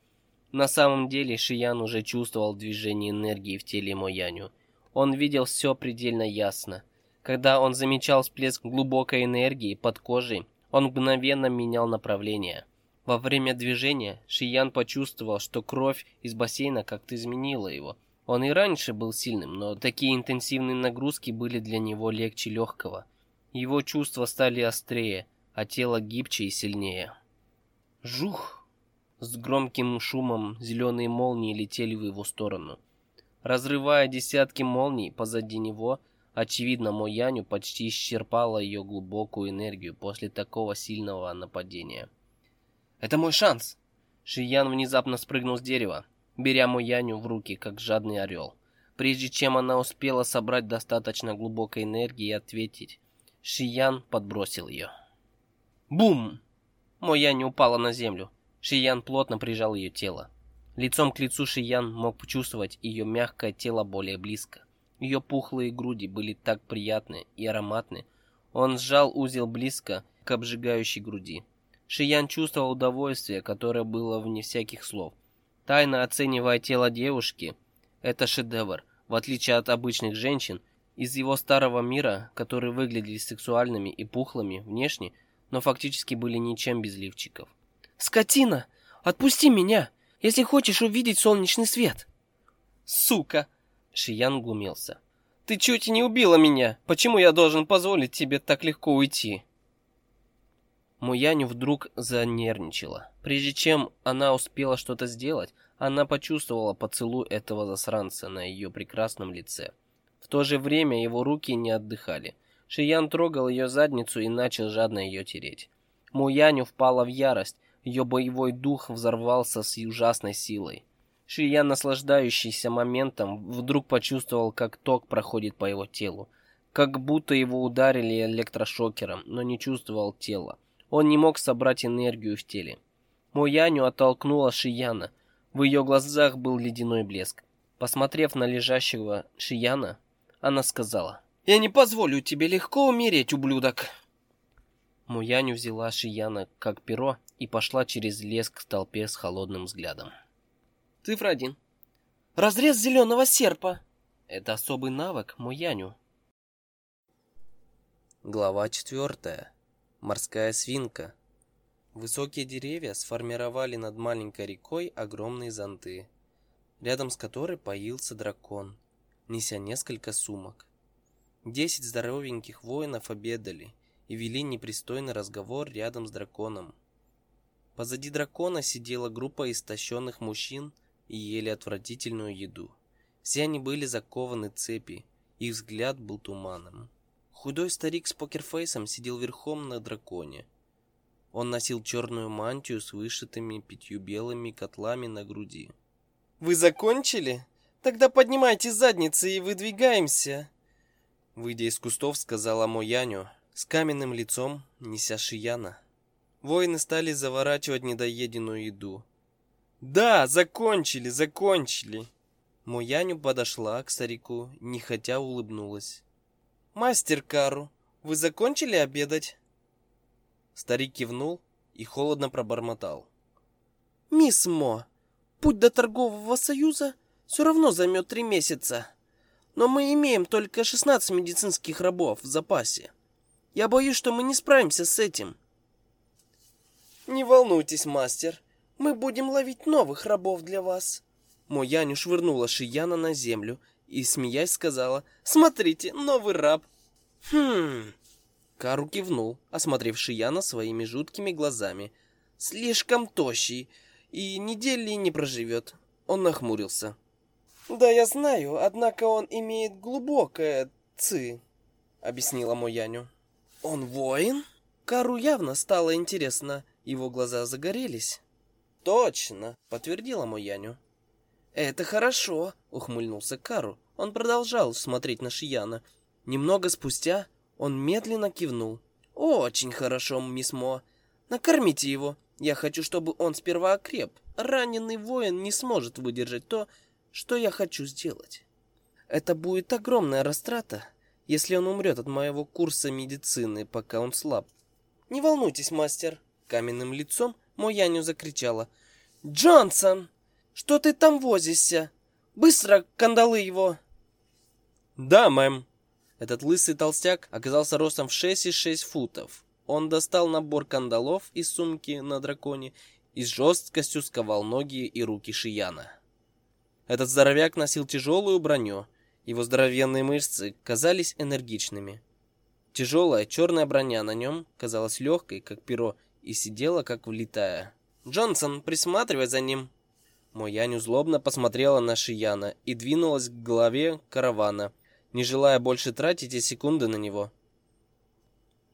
На самом деле Шиян уже чувствовал движение энергии в теле Мояню. Он видел все предельно ясно. Когда он замечал всплеск глубокой энергии под кожей, он мгновенно менял направление. Во время движения Шиян почувствовал, что кровь из бассейна как-то изменила его. Он и раньше был сильным, но такие интенсивные нагрузки были для него легче легкого. Его чувства стали острее, а тело гибче и сильнее. Жух! С громким шумом зеленые молнии летели в его сторону. Разрывая десятки молний позади него, очевидно, Мояню почти исчерпала ее глубокую энергию после такого сильного нападения.
Это мой шанс.
Шиян внезапно спрыгнул с дерева, беря Мояню в руки, как жадный орел. Прежде чем она успела собрать достаточно глубокой энергии и ответить, Шиян подбросил ее. Бум! Мояню упала на землю. Шиян плотно прижал ее тело. Лицом к лицу Шиян мог почувствовать ее мягкое тело более близко. Ее пухлые груди были так приятны и ароматны. Он сжал узел близко к обжигающей груди. Шиян чувствовал удовольствие, которое было вне всяких слов. Тайно оценивая тело девушки, это шедевр, в отличие от обычных женщин из его старого мира, которые выглядели сексуальными и пухлыми внешне, но фактически были ничем без лифчиков.
Скотина, отпусти меня, если хочешь увидеть солнечный свет.
Сука, Шиян глумился. Ты чуть не убила меня. Почему я должен позволить тебе так легко уйти? Муянь вдруг занервничала. Прежде чем она успела что-то сделать, она почувствовала поцелуй этого засранца на ее прекрасном лице. В то же время его руки не отдыхали. Шиян трогал ее задницу и начал жадно ее тереть. Муянь впала в ярость, ее боевой дух взорвался с ужасной силой. Шиян, наслаждающийся моментом, вдруг почувствовал, как ток проходит по его телу, как будто его ударили электрошокером, но не чувствовал тела. Он не мог собрать энергию в теле. Мояню оттолкнула Шияна. В ее глазах был ледяной блеск. Посмотрев на лежащего Шияна, она сказала:
"Я не позволю тебе легко умереть, ублюдок".
Муяню взяла Шияна как перо и пошла через лес к толпе с холодным взглядом.
Цифра один. Разрез зеленого серпа.
Это особый навык Муяню. Глава четвертая. Морская свинка. Высокие деревья сформировали над маленькой рекой огромные зонты, рядом с которой поился дракон, неся несколько сумок. Десять здоровеньких воинов обедали и вели непристойный разговор рядом с драконом. Позади дракона сидела группа истощенных мужчин и ели отвратительную еду. Все они были закованы цепи, их взгляд был туманным. Худой старик с покерфейсом сидел верхом на драконе. Он носил черную мантию с вышитыми пятью белыми котлами на груди.
«Вы закончили? Тогда поднимайте задницы и выдвигаемся!»
Выйдя из кустов, сказала Мояню, с каменным лицом, неся Шияна. Воины стали заворачивать недоеденную еду.
«Да, закончили, закончили!»
Мояню подошла к старику, нехотя улыбнулась.
«Мастер Кару, вы закончили обедать?»
Старик кивнул и холодно пробормотал.
«Мисс Мо, путь до торгового союза все равно займет три месяца. Но мы имеем только 16 медицинских рабов в запасе. Я боюсь, что мы не справимся с этим». «Не волнуйтесь, мастер. Мы будем ловить новых рабов для вас».
Мояню швырнула Шияна на землю и, смеясь, сказала,
«Смотрите, новый раб».
«Хм...» Кару кивнул, осмотрев Шияна своими жуткими глазами.
«Слишком тощий и недели не проживет». Он нахмурился. «Да, я знаю, однако он имеет глубокое ци», — объяснила Мояню. «Он воин?» Кару явно стало интересно, его глаза загорелись. «Точно», — подтвердила Мояню. «Это хорошо», — ухмыльнулся Кару. Он продолжал смотреть на Шияна. Немного спустя он медленно кивнул. «Очень хорошо, мисс Мо. Накормите его. Я хочу, чтобы он сперва окреп. Раненый воин не сможет выдержать то, что я хочу сделать. Это будет огромная растрата, если он умрет от моего курса медицины, пока он слаб. Не волнуйтесь, мастер. Каменным лицом Мояню закричала. «Джонсон, что ты там возишься? Быстро кандалы его!»
«Да, мэм», этот лысый толстяк оказался ростом в 6,6 футов. Он достал набор кандалов из сумки на драконе и с жесткостью сковал ноги и руки Шияна. Этот здоровяк носил тяжелую броню. Его здоровенные мышцы казались энергичными. Тяжелая черная броня на нем казалась легкой, как перо, и сидела, как влитая.
«Джонсон, присматривай за ним!»
Мояню злобно посмотрела на Шияна и двинулась к голове каравана, не желая больше тратить и секунды на него.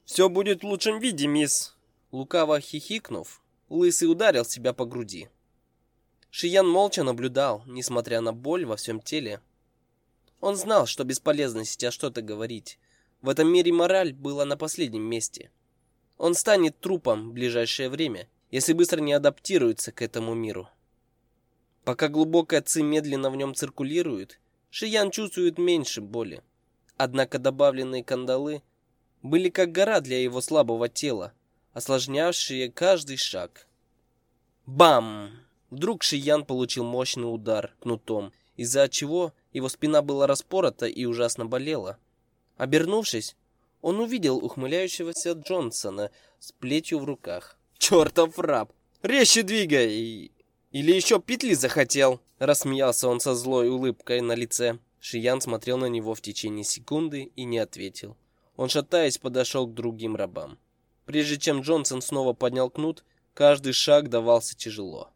«Все будет в лучшем виде, мисс!»
Лукаво хихикнув, Лысый ударил себя по груди. Шиян молча наблюдал, несмотря на боль во всем теле. Он знал, что бесполезно сейчас что-то говорить. В этом мире мораль была на последнем месте. Он станет трупом в ближайшее время, если быстро не адаптируется к этому миру. Пока глубокая ци медленно в нем циркулирует, Шиян чувствует меньше боли. Однако добавленные кандалы были как гора для его слабого тела, осложнявшие каждый шаг. Бам! Вдруг Шиян получил мощный удар кнутом, из-за чего его спина была распорота и ужасно болела. Обернувшись, он увидел ухмыляющегося Джонсона с плетью в руках.
«Чертов раб! Резче двигай! Или еще петли захотел?»
Рассмеялся он со злой улыбкой на лице. Шиян смотрел на него в течение секунды и не ответил. Он, шатаясь, подошел к другим рабам. Прежде чем Джонсон снова поднял кнут, каждый шаг давался тяжело.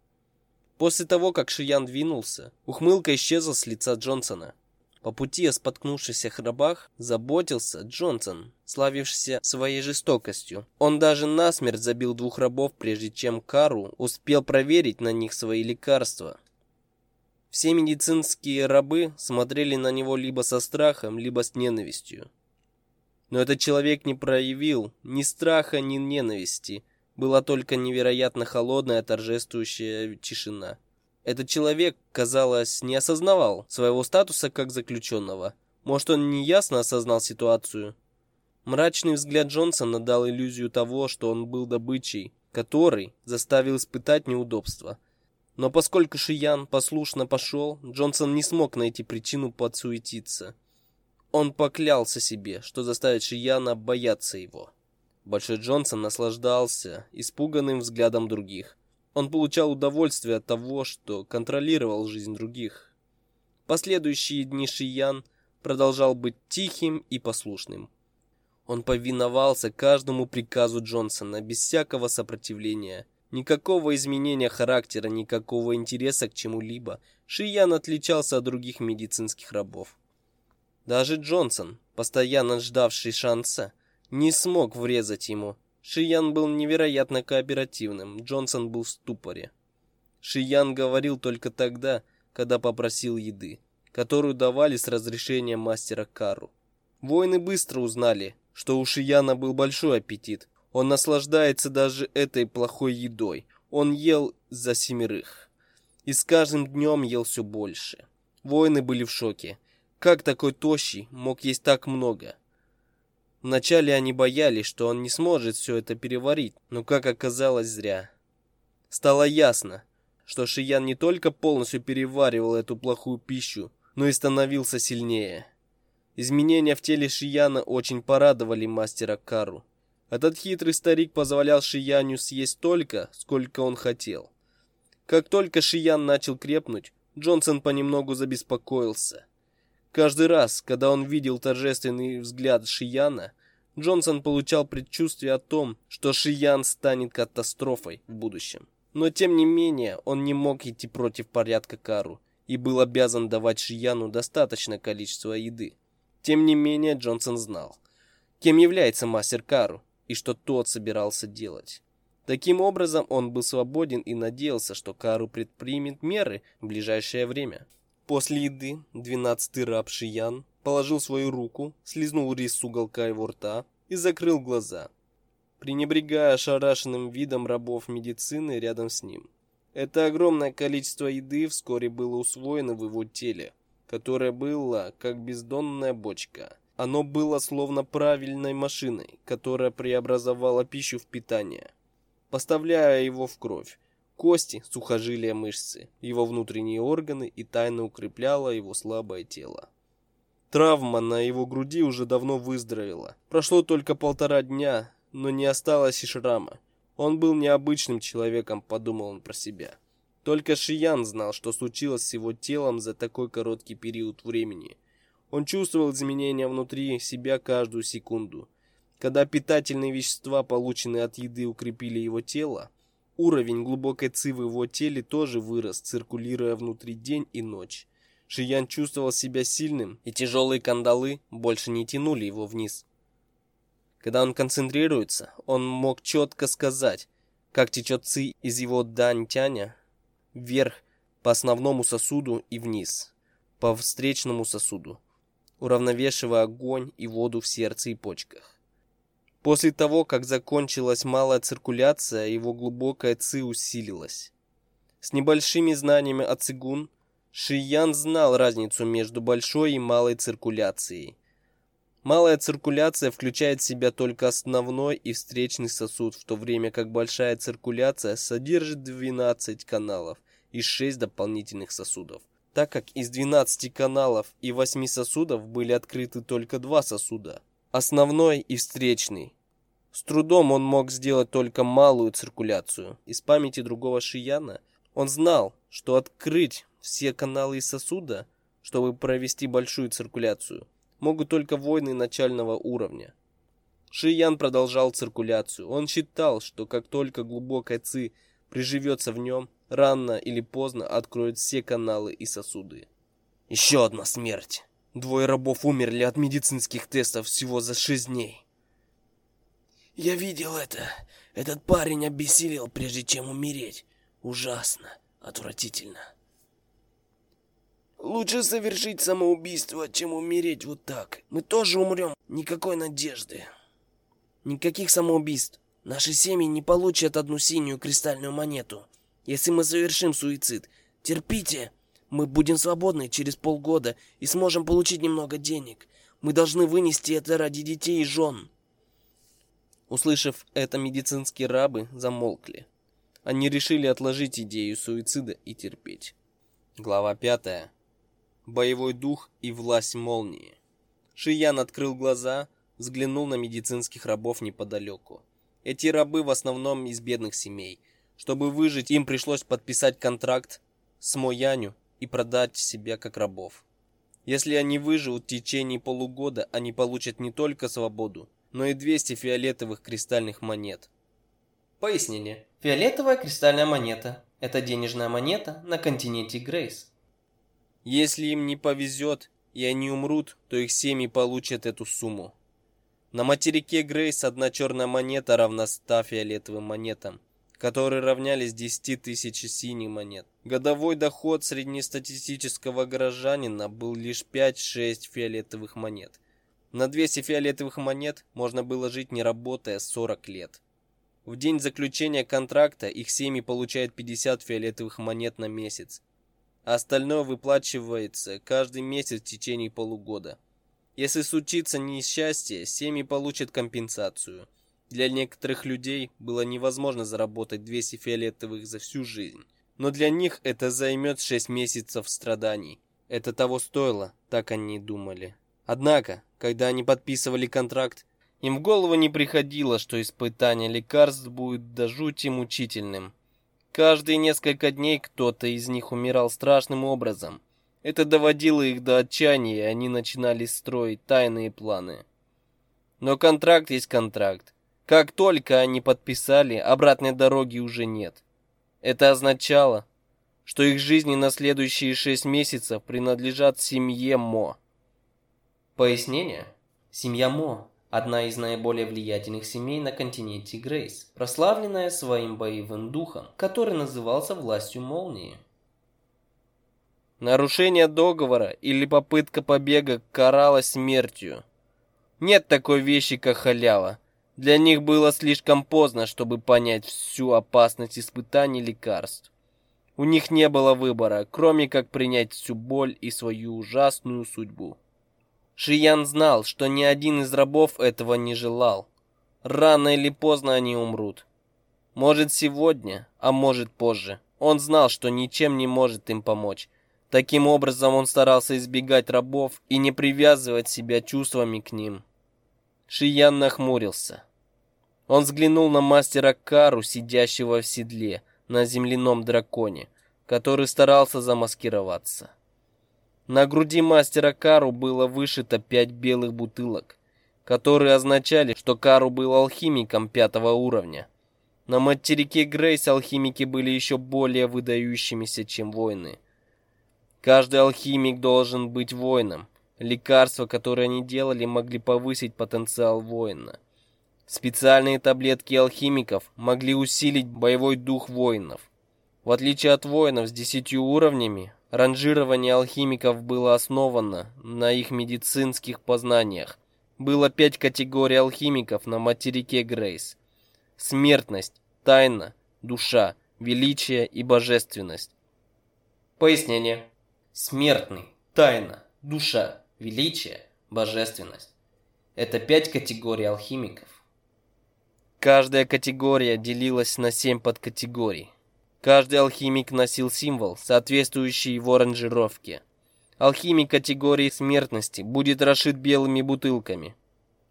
После того, как Шиян двинулся, ухмылка исчезла с лица Джонсона. По пути о споткнувшихся рабах заботился Джонсон, славившийся своей жестокостью. Он даже насмерть забил двух рабов, прежде чем Кару успел проверить на них свои лекарства. Все медицинские рабы смотрели на него либо со страхом, либо с ненавистью. Но этот человек не проявил ни страха, ни ненависти. Была только невероятно холодная, торжествующая тишина. Этот человек, казалось, не осознавал своего статуса как заключенного. Может, он неясно осознал ситуацию.
Мрачный взгляд Джонсона дал иллюзию того, что он был добычей, который заставил испытать неудобства. Но поскольку Шиян послушно пошел, Джонсон не смог найти причину подсуетиться. Он поклялся себе, что заставит Шияна бояться его. Большой Джонсон наслаждался испуганным взглядом других. Он получал удовольствие от того, что контролировал жизнь других. Последующие дни Шиян продолжал быть тихим и послушным. Он повиновался каждому приказу Джонсона без всякого сопротивления. Никакого изменения характера, никакого интереса к чему-либо. Шиян отличался от других медицинских рабов. Даже Джонсон, постоянно ждавший шанса, не смог врезать ему. Шиян был невероятно кооперативным, Джонсон был в ступоре. Шиян говорил только тогда, когда попросил еды, которую давали с разрешения мастера Кару. Воины быстро узнали, что у Шияна был большой аппетит. Он наслаждается даже этой плохой едой. Он ел за семерых. И с каждым днем ел все больше. Воины были в шоке. Как такой тощий мог есть так много? Вначале они боялись, что он не сможет все это переварить, но как оказалось, зря. Стало ясно, что Шиян не только полностью переваривал эту плохую пищу, но и становился сильнее. Изменения в теле Шияна очень порадовали мастера Кару. Этот хитрый старик позволял Шияню съесть столько, сколько он хотел. Как только Шиян начал крепнуть, Джонсон понемногу забеспокоился. Каждый раз, когда он видел торжественный взгляд Шияна, Джонсон получал предчувствие о том, что Шиян станет катастрофой в будущем. Но тем не менее, он не мог идти против порядка Кару и был обязан давать Шияну достаточное количество еды. Тем не менее, Джонсон знал, кем является мастер Кару и что тот собирался делать. Таким образом, он был свободен и надеялся, что Кару предпримет меры в ближайшее время. После еды двенадцатый раб Шиян положил свою руку, слизнул рис с уголка его рта и закрыл глаза, пренебрегая ошарашенным видом рабов медицины рядом с ним. Это огромное количество еды вскоре было усвоено в его теле, которое было как бездонная бочка. Оно было словно правильной машиной, которая преобразовала пищу в питание, поставляя его в кровь, кости, сухожилия, мышцы, его внутренние органы и тайно укрепляло его слабое тело. Травма на его груди уже давно выздоровела. Прошло только полтора дня, но не осталось и шрама. Он был необычным человеком, подумал он про себя. Только Шиян знал, что случилось с его телом за такой короткий период времени. Он чувствовал изменения внутри себя каждую секунду. Когда питательные вещества, полученные от еды, укрепили его тело, Уровень глубокой ци в его теле тоже вырос, циркулируя внутри день и ночь. Шиян чувствовал себя сильным, и тяжелые кандалы больше не тянули его вниз. Когда он концентрируется, он мог четко сказать, как течет ци из его дань-тяня вверх по основному сосуду и вниз, по встречному сосуду, уравновешивая огонь и воду в сердце и почках. После того, как закончилась малая циркуляция, его глубокая ци усилилась. С небольшими знаниями о цигун, Шиян знал разницу между большой и малой циркуляцией. Малая циркуляция включает в себя только основной и встречный сосуд, в то время как большая циркуляция содержит 12 каналов и 6 дополнительных сосудов. Так как из 12 каналов и 8 сосудов были открыты только два сосуда – основной и встречный. С трудом он мог сделать только малую циркуляцию. Из памяти другого Шияна он знал, что открыть все каналы и сосуда, чтобы провести большую циркуляцию, могут только воины начального уровня. Шиян продолжал циркуляцию. Он считал, что как только глубокая ци приживется в нем, рано или поздно откроет все каналы и сосуды. Еще одна смерть. Двое рабов умерли от медицинских тестов всего за шесть дней.
Я видел это. Этот парень обессилел, прежде чем умереть. Ужасно, отвратительно. Лучше совершить самоубийство, чем умереть вот так. Мы тоже умрем. Никакой надежды. Никаких самоубийств. Наши семьи не получат одну синюю кристальную монету. Если мы совершим суицид, терпите. Мы будем свободны через полгода и сможем получить немного денег. Мы должны вынести это ради детей и жен.
Услышав это, медицинские рабы замолкли. Они решили отложить идею суицида и терпеть. Глава пятая. Боевой дух и власть молнии. Шиян открыл глаза, взглянул на медицинских рабов неподалеку. Эти рабы в основном из бедных семей. Чтобы выжить, им пришлось подписать контракт с Мояню и продать себя как рабов. Если они выживут в течение полугода, они получат не только свободу, но и 200 фиолетовых кристальных монет.
Пояснение. Фиолетовая кристальная монета – это денежная монета на континенте Грейс.
Если им не повезет и они умрут, то их семьи получат эту сумму. На материке Грейс одна черная монета равна 100 фиолетовым монетам, которые равнялись 10 тысяч синих монет. Годовой доход среднестатистического горожанина был лишь 5-6 фиолетовых монет. На 200 фиолетовых монет можно было жить не работая 40 лет. В день заключения контракта их семьи получают 50 фиолетовых монет на месяц. А остальное выплачивается каждый месяц в течение полугода. Если случится несчастье, семьи получат компенсацию. Для некоторых людей было невозможно заработать 200 фиолетовых за всю жизнь. Но для них это займет 6 месяцев страданий. Это того стоило, так они думали. Однако, когда они подписывали контракт, им в голову не приходило, что испытание лекарств будет до жути мучительным. Каждые несколько дней кто-то из них умирал страшным образом. Это доводило их до отчаяния, и они начинали строить тайные планы. Но контракт есть контракт. Как только они подписали, обратной дороги уже нет. Это означало, что их жизни на следующие шесть месяцев принадлежат семье Мо.
Пояснение. Семья Мо – одна из наиболее влиятельных семей на континенте Грейс, прославленная своим боевым духом, который назывался властью молнии.
Нарушение договора или попытка побега каралась смертью. Нет такой вещи, как халява. Для них было слишком поздно, чтобы понять всю опасность испытаний лекарств. У них не было выбора, кроме как принять всю боль и свою ужасную судьбу. Шиян знал, что ни один из рабов этого не желал. Рано или поздно они умрут. Может сегодня, а может позже. Он знал, что ничем не может им помочь. Таким образом он старался избегать рабов и не привязывать себя чувствами к ним. Шиян нахмурился. Он взглянул на мастера Кару, сидящего в седле на земляном драконе, который старался замаскироваться. На груди мастера Кару было вышито пять белых бутылок, которые означали, что Кару был алхимиком пятого уровня. На материке Грейс алхимики были еще более выдающимися, чем воины. Каждый алхимик должен быть воином. Лекарства, которые они делали, могли повысить потенциал воина. Специальные таблетки алхимиков могли усилить боевой дух воинов. В отличие от воинов с десятью уровнями, ранжирование алхимиков было основано на их медицинских познаниях. Было пять категорий алхимиков на материке Грейс. Смертность, тайна, душа, величие и божественность.
Пояснение. Смертный, тайна, душа, величие, божественность. Это пять категорий алхимиков.
Каждая категория делилась на семь подкатегорий. Каждый алхимик носил символ, соответствующий его ранжировке. Алхимик категории смертности будет расшит белыми бутылками.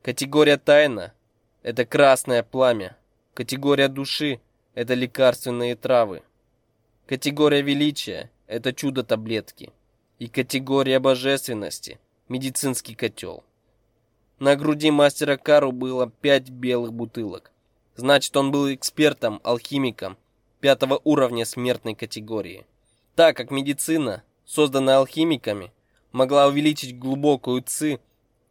Категория тайна – это красное пламя. Категория души – это лекарственные травы. Категория величия – это чудо-таблетки. И категория божественности – медицинский котел. На груди мастера Кару было пять белых бутылок. Значит, он был экспертом, алхимиком пятого уровня смертной категории. Так как медицина, созданная алхимиками, могла увеличить глубокую ци,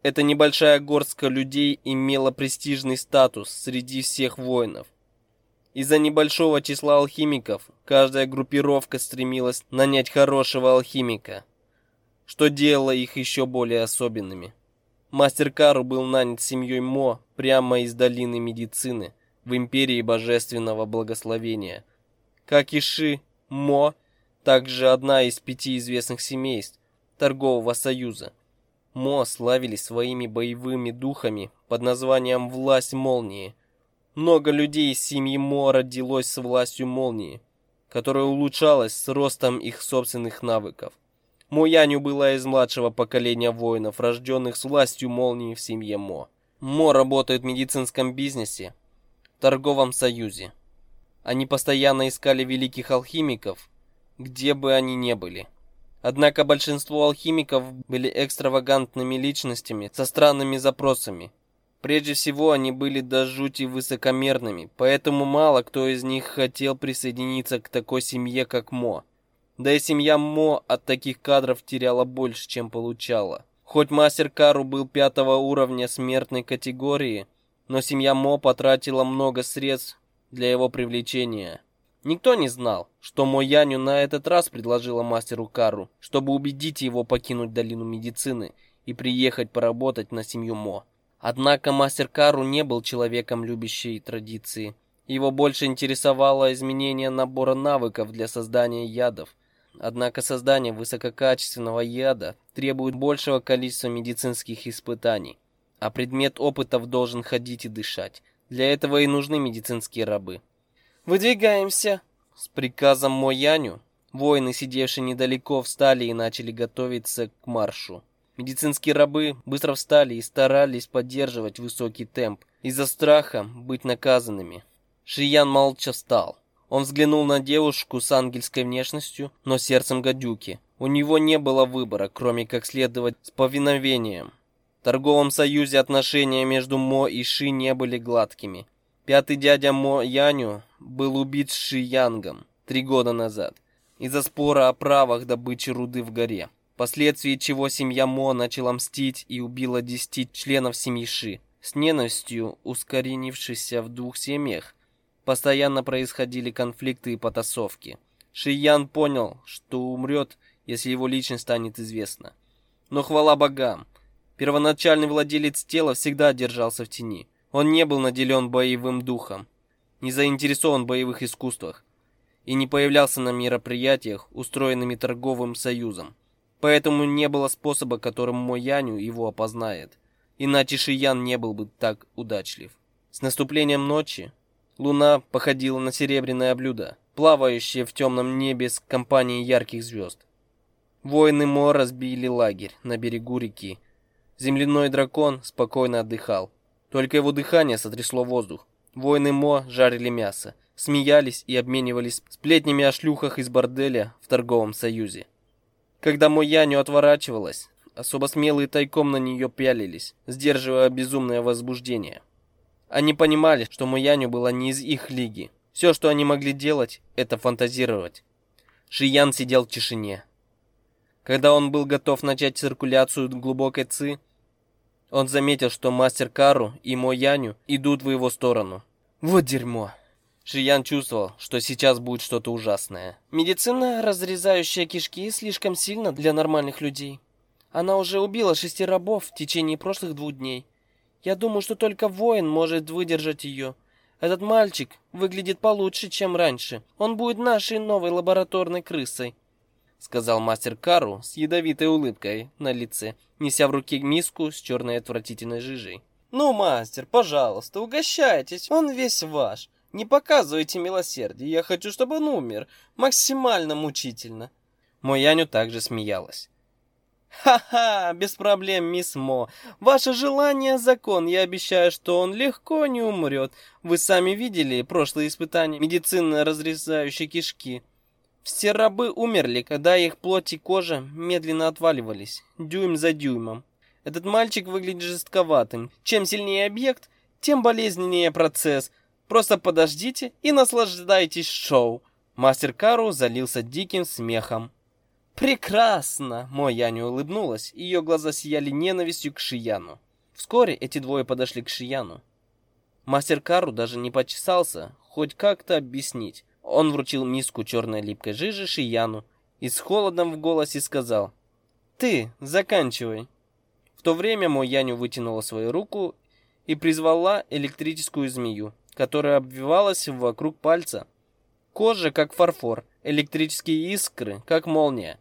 эта небольшая горстка людей имела престижный статус среди всех воинов. Из-за небольшого числа алхимиков каждая группировка стремилась нанять хорошего алхимика, что делало их еще более особенными. Мастер Кару был нанят семьей Мо прямо из долины медицины, в империи божественного благословения. Как и Ши, Мо, также одна из пяти известных семейств торгового союза.
Мо славились своими боевыми духами под названием «Власть молнии». Много людей из семьи Мо родилось с властью молнии, которая улучшалась с ростом их собственных навыков. Мо Яню была из младшего поколения воинов, рожденных с властью молнии в семье Мо. Мо работает в медицинском бизнесе, торговом союзе. Они постоянно искали великих алхимиков, где бы они ни были. Однако большинство алхимиков были экстравагантными личностями со странными запросами. Прежде всего, они были до жути высокомерными, поэтому мало кто из них хотел присоединиться к такой семье, как Мо. Да и семья Мо от таких кадров теряла больше, чем получала. Хоть мастер Кару был пятого уровня смертной категории, но семья Мо потратила много средств для его привлечения. Никто не знал, что Мояню на этот раз предложила мастеру Кару, чтобы убедить его покинуть долину медицины и приехать поработать на семью Мо. Однако мастер Кару не был человеком, любящий традиции. Его больше интересовало изменение набора навыков для создания ядов. Однако создание высококачественного яда требует большего количества медицинских испытаний, а предмет опытов должен ходить и дышать. Для этого и нужны медицинские рабы.
Выдвигаемся.
С приказом Мояню воины, сидевшие недалеко, встали и начали готовиться к маршу. Медицинские рабы быстро встали и старались поддерживать высокий темп из-за страха быть наказанными. Шиян молча встал. Он взглянул на девушку с ангельской внешностью, но сердцем гадюки. У него не было выбора, кроме как следовать с повиновением. В торговом союзе отношения между Мо и Ши не были гладкими. Пятый дядя Мо Яню был убит Ши Янгом три года назад из-за спора о правах добычи руды в горе, впоследствии чего семья Мо начала мстить и убила десяти членов семьи Ши. С ненавистью, ускоренившейся в двух семьях, Постоянно происходили конфликты и потасовки. Шиян понял, что умрет, если его личность станет известна. Но хвала богам, первоначальный владелец тела всегда держался в тени. Он не был наделен боевым духом, не заинтересован в боевых искусствах и не появлялся на мероприятиях, устроенными торговым союзом. Поэтому не было способа, которым мой его опознает. Иначе Шиян не был бы так удачлив. С наступлением ночи Луна походила на серебряное блюдо, плавающее в темном небе с компанией ярких звезд. Воины Мо разбили лагерь на берегу реки. Земляной дракон спокойно отдыхал. Только его дыхание сотрясло воздух. Воины Мо жарили мясо, смеялись и обменивались сплетнями о шлюхах из борделя в торговом союзе. Когда Мо Яню отворачивалась, особо смелые тайком на нее пялились, сдерживая безумное возбуждение. Они понимали, что Муяню была не из их лиги. Все, что они могли делать, это фантазировать. Шиян сидел в тишине. Когда он был готов начать циркуляцию глубокой ци, он заметил, что мастер Кару и Мояню идут в его сторону. Вот дерьмо. Шиян чувствовал, что сейчас будет что-то ужасное.
Медицина, разрезающая кишки, слишком сильно для нормальных людей. Она уже убила шести рабов в течение прошлых двух дней. Я думаю, что только воин может выдержать ее. Этот мальчик выглядит получше, чем раньше. Он будет нашей новой лабораторной крысой, сказал мастер Кару с ядовитой улыбкой на лице, неся в руке миску с черной отвратительной жижей. Ну, мастер, пожалуйста, угощайтесь. Он весь ваш. Не показывайте милосердие. Я хочу, чтобы он умер максимально мучительно.
Мояню также смеялась.
Ха-ха, без проблем, мисс Мо. Ваше желание закон. Я обещаю, что он легко не умрет. Вы сами видели прошлые испытания медицины, разрезающей кишки. Все рабы умерли, когда их плоть и кожа медленно отваливались, дюйм за дюймом. Этот мальчик выглядит жестковатым. Чем сильнее объект, тем болезненнее процесс. Просто подождите и наслаждайтесь шоу. Мастер Кару залился диким смехом. Прекрасно, мой Яня улыбнулась, и ее глаза сияли ненавистью к Шияну. Вскоре эти двое подошли к Шияну. Мастер Кару даже не почесался, хоть как-то объяснить. Он вручил миску черной липкой жижи Шияну и с холодом в голосе сказал: "Ты заканчивай". В то время мой Яню вытянула свою руку и призвала электрическую змею, которая обвивалась вокруг пальца. Кожа как фарфор, электрические искры как молния.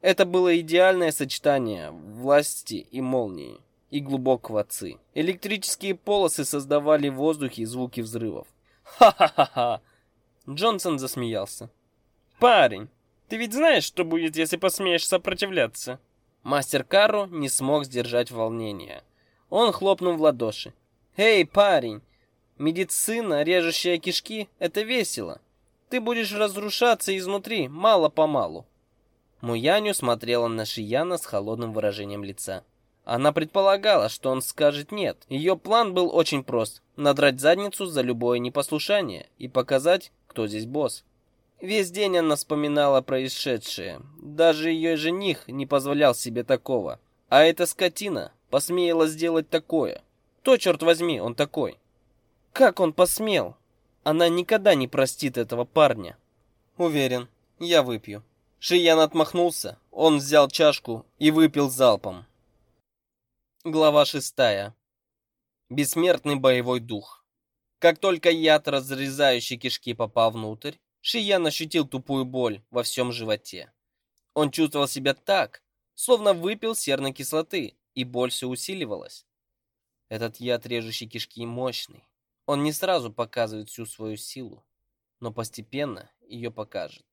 Это было идеальное сочетание власти и молнии и глубокого ци. Электрические полосы создавали в воздухе звуки взрывов. Ха-ха-ха-ха. Джонсон засмеялся. Парень, ты ведь знаешь, что будет, если посмеешь сопротивляться? Мастер Кару не смог сдержать волнения. Он хлопнул в ладоши. Эй, парень, медицина, режущая кишки это весело. Ты будешь разрушаться изнутри, мало-помалу. Муяню смотрела на Шияна с холодным выражением лица. Она предполагала, что он скажет нет. Ее план был очень прост: надрать задницу за любое непослушание и показать, кто здесь босс. Весь день она вспоминала происшедшее. Даже ее жених не позволял себе такого. А эта скотина посмела сделать такое. Кто, черт возьми, он такой? Как он посмел? Она никогда не простит этого парня. Уверен, я выпью. Шиян отмахнулся. Он взял чашку и выпил залпом. Глава шестая. Бессмертный боевой дух. Как только яд, разрезающий кишки, попал внутрь, Шиян ощутил тупую боль во всем животе. Он чувствовал себя так, словно выпил серной кислоты, и боль все усиливалась. Этот яд, режущий кишки, мощный. Он не сразу показывает всю свою силу, но постепенно ее покажет.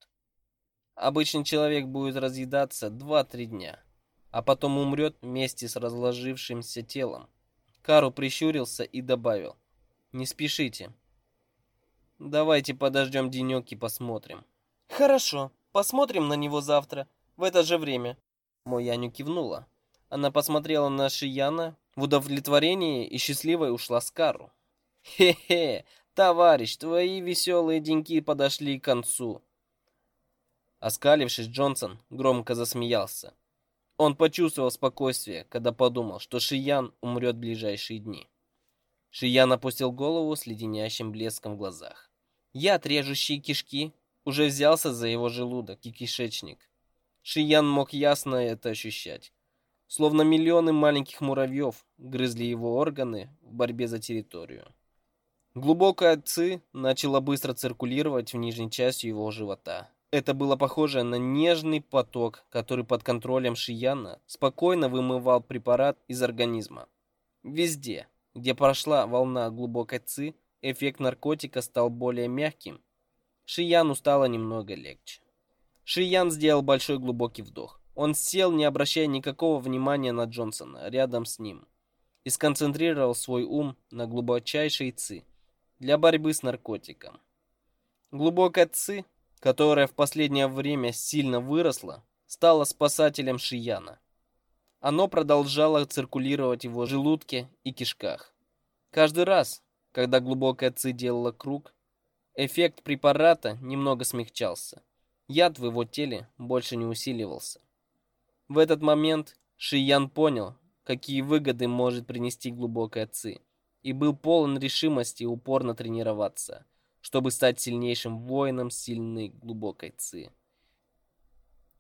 Обычный человек будет разъедаться 2-3 дня а потом умрет вместе с разложившимся телом. Кару прищурился и добавил: "Не спешите. Давайте подождем денек и посмотрим". Хорошо, посмотрим на него завтра в это же время. Мояню кивнула. Она посмотрела на Шияна в удовлетворении и счастливой ушла с Кару. Хе-хе, товарищ, твои веселые деньки подошли к концу. Оскалившись, Джонсон громко засмеялся. Он почувствовал спокойствие, когда подумал, что Шиян умрет в ближайшие дни. Шиян опустил голову с леденящим блеском в глазах. Яд, режущий кишки, уже взялся за его желудок и кишечник. Шиян мог ясно это ощущать. Словно миллионы маленьких муравьев грызли его органы в борьбе за территорию. Глубокая ци начала быстро циркулировать в нижней части его живота. Это было похоже на нежный поток, который под контролем Шияна спокойно вымывал препарат из организма. Везде, где прошла волна глубокой ци, эффект наркотика стал более мягким. Шияну стало немного легче. Шиян сделал большой глубокий вдох. Он сел, не обращая никакого внимания на Джонсона рядом с ним, и сконцентрировал свой ум на глубочайшей ци для борьбы с наркотиком. Глубокая ци которая в последнее время сильно выросла, стало спасателем Шияна. Оно продолжало циркулировать в его желудке и кишках. Каждый раз, когда глубокая ци делала круг, эффект препарата немного смягчался. Яд в его теле больше не усиливался. В этот момент Шиян понял, какие выгоды может принести глубокая ци, и был полон решимости упорно тренироваться – чтобы стать сильнейшим воином сильной глубокой ци.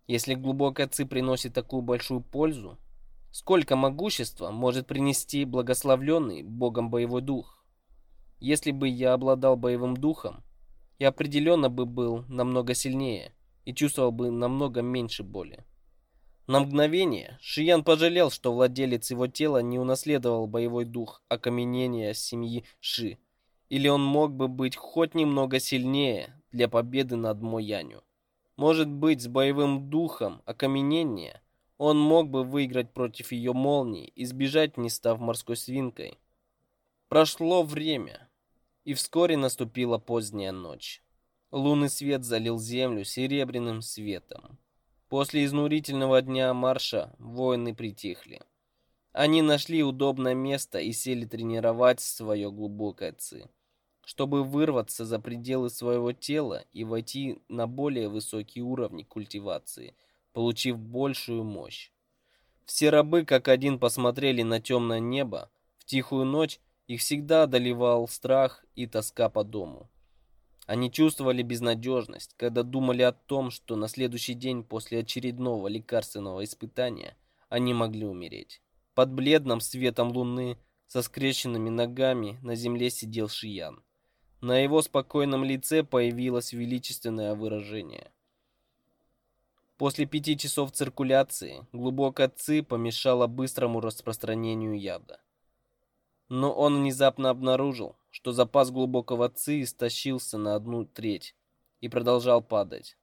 Если глубокая ци приносит такую большую пользу, сколько могущества может принести благословленный Богом боевой дух? Если бы я обладал боевым духом, я определенно бы был намного сильнее и чувствовал бы намного меньше боли. На мгновение Шиян пожалел, что владелец его тела не унаследовал боевой дух окаменения семьи Ши или он мог бы быть хоть немного сильнее для победы над Мояню. Может быть, с боевым духом окаменения он мог бы выиграть против ее молнии и сбежать, не став морской свинкой. Прошло время, и вскоре наступила поздняя ночь. Лунный свет залил землю серебряным светом. После изнурительного дня марша воины притихли. Они нашли удобное место и сели тренировать свое глубокое ци чтобы вырваться за пределы своего тела и войти на более высокие уровни культивации, получив большую мощь. Все рабы как один посмотрели на темное небо. В тихую ночь их всегда одолевал страх и тоска по дому. Они чувствовали безнадежность, когда думали о том, что на следующий день после очередного лекарственного испытания они могли умереть. Под бледным светом луны со скрещенными ногами на земле сидел Шиян. На его спокойном лице появилось величественное выражение.
После пяти часов циркуляции глубокая ци помешала быстрому распространению яда. Но он внезапно обнаружил, что запас глубокого ци истощился на одну треть и продолжал падать.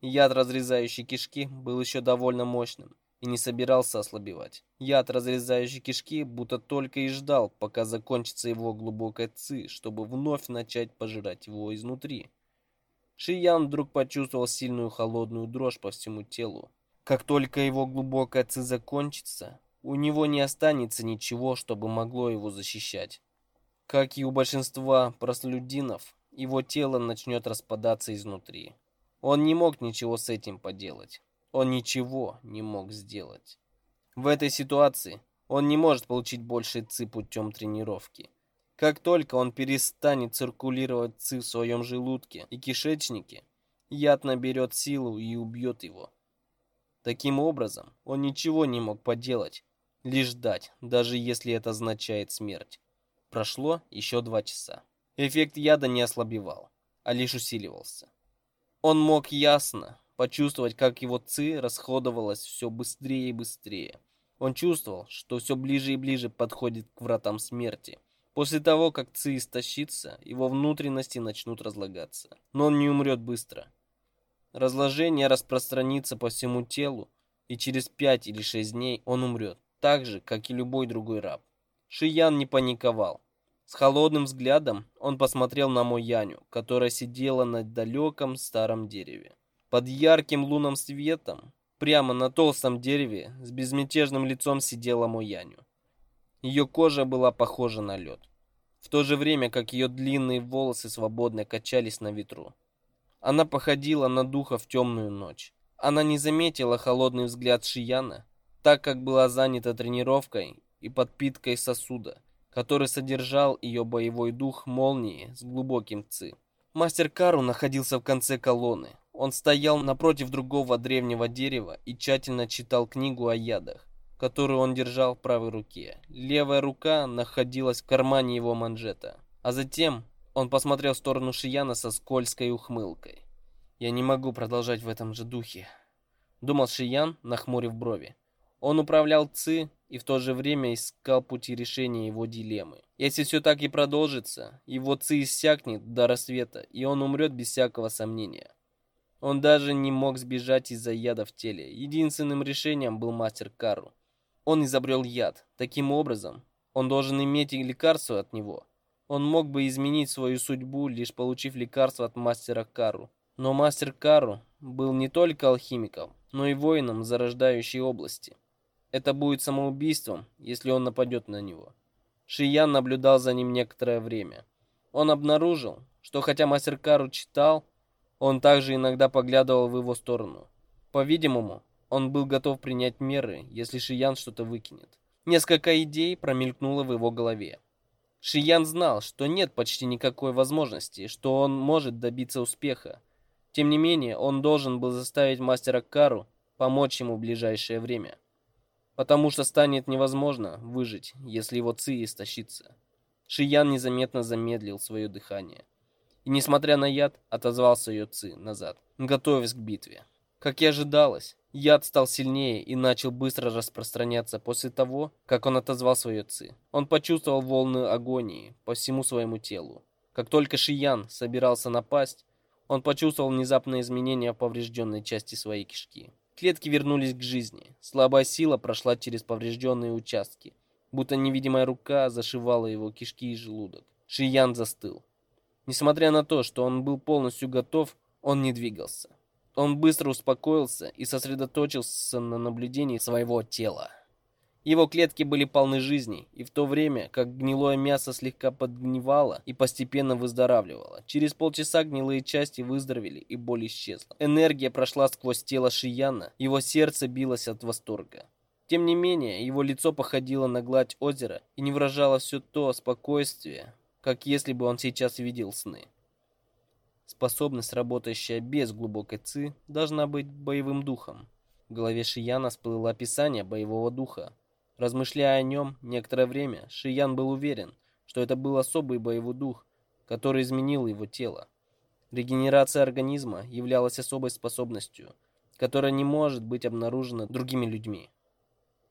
Яд, разрезающий кишки, был еще довольно мощным и не собирался ослабевать. Яд, разрезающий кишки, будто только и ждал, пока закончится его глубокая ци, чтобы вновь начать пожирать его изнутри. Шиян вдруг почувствовал сильную холодную дрожь по всему телу. Как только его глубокая ци закончится, у него не останется ничего, чтобы могло его защищать. Как и у большинства простолюдинов, его тело начнет распадаться изнутри. Он не мог ничего с этим поделать. Он ничего не мог сделать. В этой ситуации он не может получить больше ци путем тренировки. Как только он перестанет циркулировать ци в своем желудке и кишечнике, яд наберет силу и убьет его. Таким образом, он ничего не мог поделать, лишь ждать, даже если это означает смерть. Прошло еще два часа. Эффект яда не ослабевал, а лишь усиливался. Он мог ясно почувствовать, как его ци расходовалось все быстрее и быстрее. Он чувствовал, что все ближе и ближе подходит к вратам смерти. После того, как ци истощится, его внутренности начнут разлагаться. Но он не умрет быстро. Разложение распространится по всему телу, и через 5 или 6 дней он умрет, так же, как и любой другой раб. Шиян не паниковал. С холодным взглядом он посмотрел на Мояню, которая сидела на далеком старом дереве. Под ярким лунным светом, прямо на толстом дереве, с безмятежным лицом сидела Мояню. Ее кожа была похожа на лед, в то же время как ее длинные волосы свободно качались на ветру. Она походила на духа в темную ночь. Она не заметила холодный взгляд Шияна, так как была занята тренировкой и подпиткой сосуда, который содержал ее боевой дух молнии с глубоким ци. Мастер Кару находился в конце колонны. Он стоял напротив другого древнего дерева и тщательно читал книгу о ядах которую он держал в правой руке. Левая рука находилась в кармане его манжета. А затем он посмотрел в сторону Шияна со скользкой ухмылкой. «Я не могу продолжать в этом же духе», — думал Шиян, нахмурив брови. Он управлял Ци и в то же время искал пути решения его дилеммы. Если все так и продолжится, его Ци иссякнет до рассвета, и он умрет без всякого сомнения. Он даже не мог сбежать из-за яда в теле. Единственным решением был мастер Кару. Он изобрел яд. Таким образом, он должен иметь и лекарство от него. Он мог бы изменить свою судьбу, лишь получив лекарство от мастера Кару. Но мастер Кару был не только алхимиком, но и воином зарождающей области. Это будет самоубийством, если он нападет на него. Шиян наблюдал за ним некоторое время. Он обнаружил, что хотя мастер Кару читал, он также иногда поглядывал в его сторону. По-видимому, он был готов принять меры, если Шиян что-то выкинет. Несколько идей промелькнуло в его голове. Шиян знал, что нет почти никакой возможности, что он может добиться успеха. Тем не менее, он должен был заставить мастера Кару помочь ему в ближайшее время. Потому что станет невозможно выжить, если его ци истощится. Шиян незаметно замедлил свое дыхание. И, несмотря на яд, отозвался ее ци назад, готовясь к битве. Как и ожидалось, Яд стал сильнее и начал быстро распространяться после того, как он отозвал свое ци. Он почувствовал волны агонии по всему своему телу. Как только Шиян собирался напасть, он почувствовал внезапное изменение в поврежденной части своей кишки. Клетки вернулись к жизни. Слабая сила прошла через поврежденные участки, будто невидимая рука зашивала его кишки и желудок. Шиян застыл. Несмотря на то, что он был полностью готов, он не двигался. Он быстро успокоился и сосредоточился на наблюдении своего тела. Его клетки были полны жизни, и в то время, как гнилое мясо слегка подгнивало и постепенно выздоравливало, через полчаса гнилые части выздоровели и боль исчезла. Энергия прошла сквозь тело Шияна, его сердце билось от восторга. Тем не менее, его лицо походило на гладь озера и не выражало все то спокойствие, как если бы он сейчас видел сны. Способность, работающая без глубокой ци, должна быть боевым духом. В голове Шияна всплыло описание боевого духа. Размышляя о нем некоторое время, Шиян был уверен, что это был особый боевой дух, который изменил его тело. Регенерация организма являлась особой способностью, которая не может быть обнаружена другими людьми.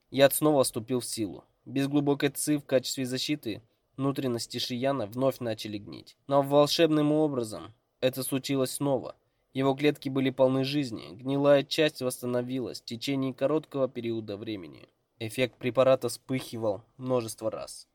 Яд снова вступил в силу. Без глубокой ци в качестве защиты внутренности Шияна вновь начали гнить. Но волшебным образом это случилось снова. Его клетки были полны жизни, гнилая часть восстановилась в течение короткого периода времени. Эффект препарата вспыхивал множество раз.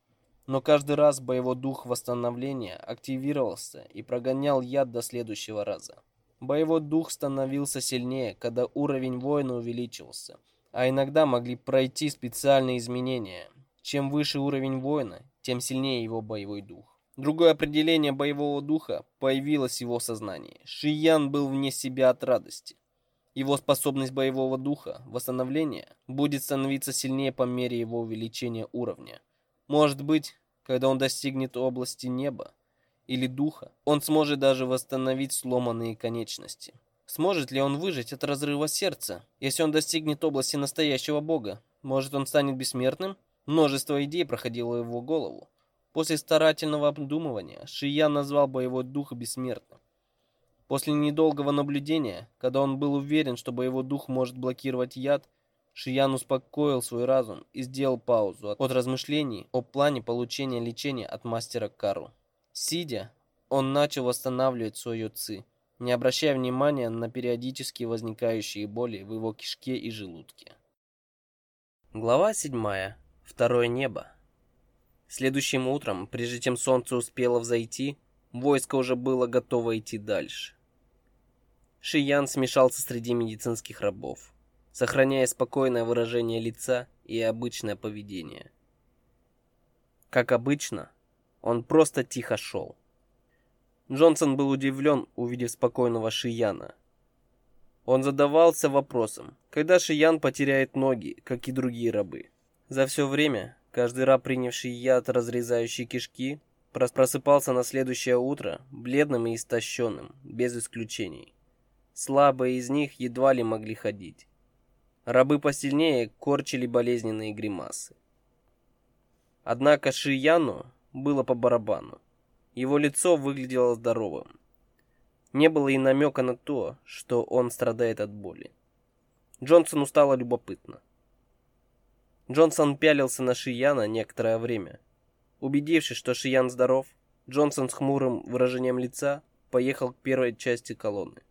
Но каждый раз боевой дух восстановления активировался и прогонял яд до следующего раза. Боевой дух становился сильнее, когда уровень воина увеличивался, а иногда могли пройти специальные изменения. Чем выше уровень воина, тем сильнее его боевой дух. Другое определение боевого духа появилось в его сознании. Шиян был вне себя от радости. Его способность боевого духа, восстановления, будет становиться сильнее по мере его увеличения уровня. Может быть, когда он достигнет области неба или духа, он сможет даже восстановить сломанные конечности. Сможет ли он выжить от разрыва сердца, если он достигнет области настоящего бога? Может, он станет бессмертным? Множество идей проходило его голову. После старательного обдумывания Шиян назвал боевой дух бессмертным. После недолгого наблюдения, когда он был уверен, что боевой дух может блокировать яд, Шиян успокоил свой разум и сделал паузу от размышлений о плане получения лечения от мастера Кару. Сидя, он начал восстанавливать свою ци, не обращая внимания на периодически возникающие боли в его кишке и желудке. Глава 7. Второе небо. Следующим утром, прежде чем солнце успело взойти, войско уже было готово идти дальше. Шиян смешался среди медицинских рабов, сохраняя спокойное выражение лица и обычное поведение. Как обычно, он просто тихо шел. Джонсон был удивлен, увидев спокойного Шияна. Он задавался вопросом, когда Шиян потеряет ноги, как и другие рабы. За все время Каждый раб, принявший яд, разрезающий кишки, просыпался на следующее утро бледным и истощенным, без исключений. Слабые из них едва ли могли ходить. Рабы посильнее корчили болезненные гримасы. Однако Шияну было по барабану. Его лицо выглядело здоровым. Не было и намека на то, что он страдает от боли. Джонсону стало любопытно. Джонсон пялился на Шияна некоторое время. Убедившись, что Шиян здоров, Джонсон с хмурым выражением лица поехал к первой части колонны.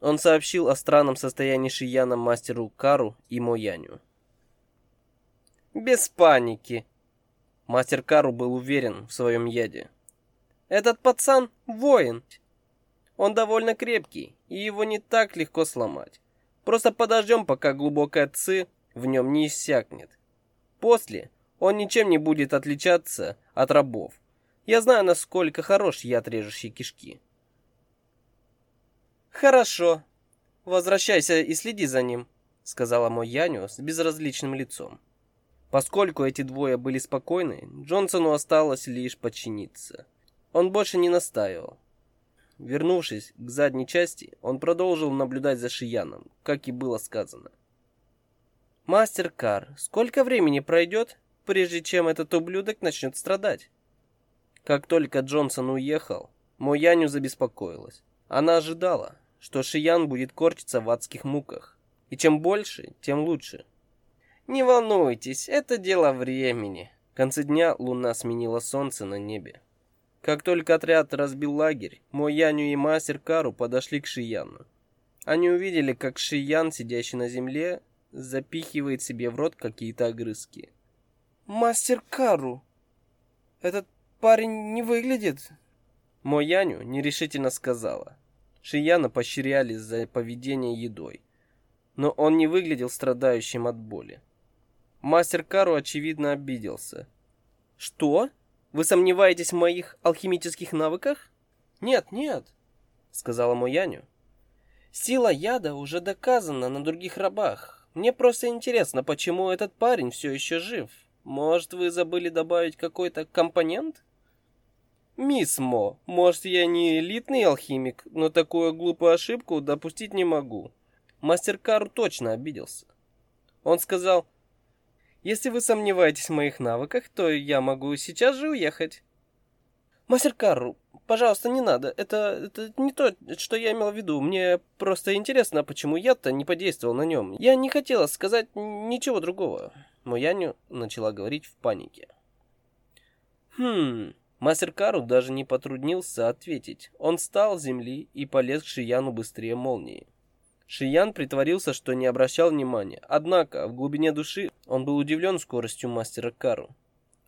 Он сообщил о странном состоянии Шияна мастеру Кару и Мояню. «Без паники!» Мастер Кару был уверен в своем яде. «Этот пацан — воин. Он довольно крепкий, и его не так легко сломать. Просто подождем, пока глубокая ци в нем не иссякнет. После он ничем не будет отличаться от рабов. Я знаю, насколько хорош яд режущий кишки. Хорошо. Возвращайся и следи за ним, сказала мой Яню с безразличным лицом. Поскольку эти двое были спокойны, Джонсону осталось лишь подчиниться. Он больше не настаивал. Вернувшись к задней части, он продолжил наблюдать за Шияном, как и было сказано. Мастер Кар, сколько времени пройдет, прежде чем этот ублюдок начнет страдать? Как только Джонсон уехал, Мояню забеспокоилась. Она ожидала, что Шиян будет корчиться в адских муках. И чем больше, тем лучше. Не волнуйтесь, это дело времени. В конце дня луна сменила солнце на небе. Как только отряд разбил лагерь, Мояню и мастер Кару подошли к Шияну. Они увидели, как Шиян, сидящий на земле, запихивает себе в рот какие-то огрызки. «Мастер Кару, этот парень не выглядит...» Мой Яню нерешительно сказала. Шияна поощряли за поведение едой. Но он не выглядел страдающим от боли. Мастер Кару, очевидно, обиделся. «Что? Вы сомневаетесь в моих алхимических навыках?» «Нет, нет», — сказала Мояню. «Сила яда уже доказана на других рабах. Мне просто интересно, почему этот парень все еще жив. Может, вы забыли добавить какой-то компонент? Мисс Мо, может, я не элитный алхимик, но такую глупую ошибку допустить не могу. Мастер Кару точно обиделся. Он сказал, если вы сомневаетесь в моих навыках, то я могу сейчас же уехать.
Мастер Кару, пожалуйста, не надо. Это, это не то, что я имел в виду. Мне просто интересно, почему я-то не подействовал на нем. Я не хотела сказать ничего другого. Мояню начала говорить в панике. Хм, Мастер Кару даже не потруднился ответить. Он встал с земли и полез к Шияну быстрее молнии. Шиян притворился, что не обращал внимания. Однако, в глубине души он был удивлен скоростью мастера Кару.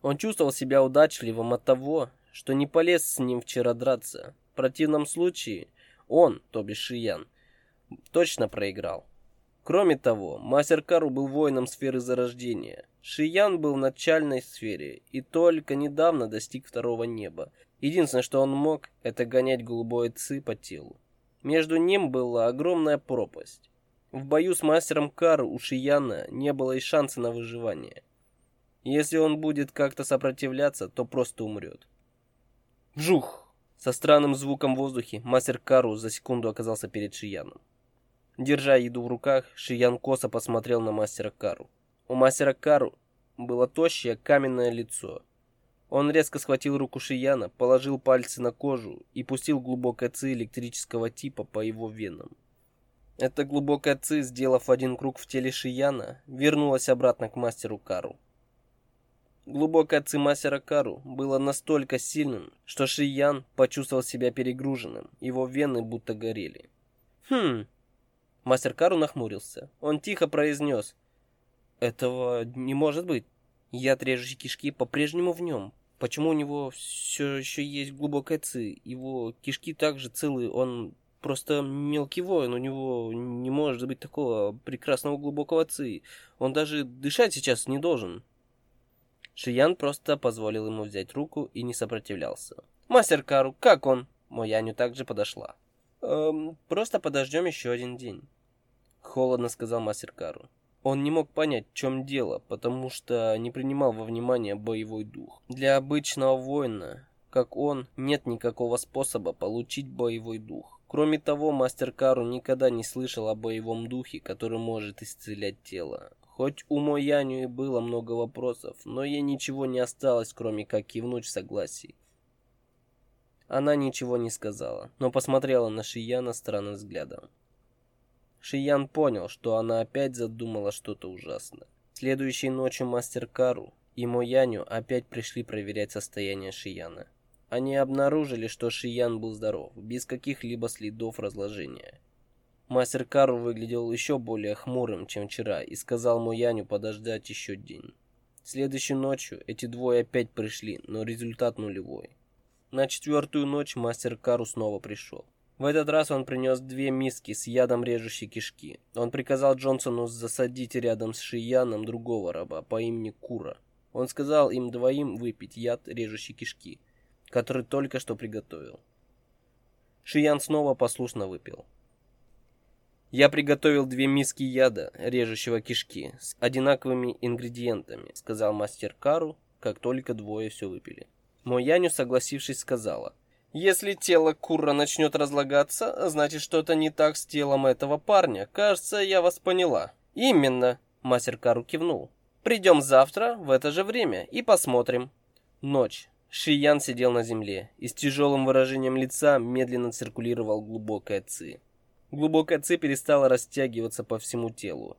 Он чувствовал себя удачливым от того, что не полез с ним вчера драться. В противном случае он, то бишь Шиян, точно проиграл. Кроме того, мастер Кару был воином сферы зарождения. Шиян был в начальной сфере и только недавно достиг второго неба. Единственное, что он мог, это гонять голубой ци по телу. Между ним была огромная пропасть. В бою с мастером Кару у Шияна не было и шанса на выживание. Если он будет как-то сопротивляться, то просто умрет. Вжух! Со странным звуком в воздухе мастер Кару за секунду оказался перед Шияном. Держа еду в руках, Шиян косо посмотрел на мастера Кару. У мастера Кару было тощее каменное лицо. Он резко схватил руку Шияна, положил пальцы на кожу и пустил глубокое ци электрического типа по его венам. Эта глубокая ци, сделав один круг в теле Шияна, вернулась обратно к мастеру Кару. Глубокое ци мастера Кару было настолько сильным, что Шиян почувствовал себя перегруженным, его вены будто горели. Хм, Мастер Кару нахмурился. Он тихо произнес. «Этого не может быть. Яд режущий кишки по-прежнему в нем. Почему у него все еще есть глубокая ци? Его кишки также целы, он просто мелкий воин, у него не может быть такого прекрасного глубокого ци. Он даже дышать сейчас не должен». Шиян просто позволил ему взять руку и не сопротивлялся. «Мастер Кару, как он?» Мояню также подошла. «Эм, просто подождем еще один день», — холодно сказал мастер Кару. Он не мог понять, в чем дело, потому что не принимал во внимание боевой дух. Для обычного воина, как он, нет никакого способа получить боевой дух. Кроме того, мастер Кару никогда не слышал о боевом духе, который может исцелять тело. Хоть у Мояню и было много вопросов, но ей ничего не осталось, кроме как кивнуть в согласии. Она ничего не сказала, но посмотрела на Шияна странным взглядом. Шиян понял, что она опять задумала что-то ужасное. Следующей ночью мастер Кару и Мояню опять пришли проверять состояние Шияна. Они обнаружили, что Шиян был здоров, без каких-либо следов разложения. Мастер Кару выглядел еще более хмурым, чем вчера, и сказал Мояню подождать еще день. Следующей ночью эти двое опять пришли, но результат нулевой. На четвертую ночь мастер Кару снова пришел. В этот раз он принес две миски с ядом режущей кишки. Он приказал Джонсону засадить рядом с Шияном другого раба по имени Кура. Он сказал им двоим выпить яд режущей кишки, который только что приготовил. Шиян снова послушно выпил. Я приготовил две миски яда, режущего кишки, с одинаковыми ингредиентами, сказал мастер Кару, как только двое все выпили. Мояню, согласившись, сказала. Если тело Курра начнет разлагаться, значит что-то не так с телом этого парня. Кажется, я вас поняла. Именно, мастер Кару кивнул. Придем завтра в это же время и посмотрим. Ночь. Шиян сидел на земле и с тяжелым выражением лица медленно циркулировал глубокая ци. Глубокая ци перестала растягиваться по всему телу.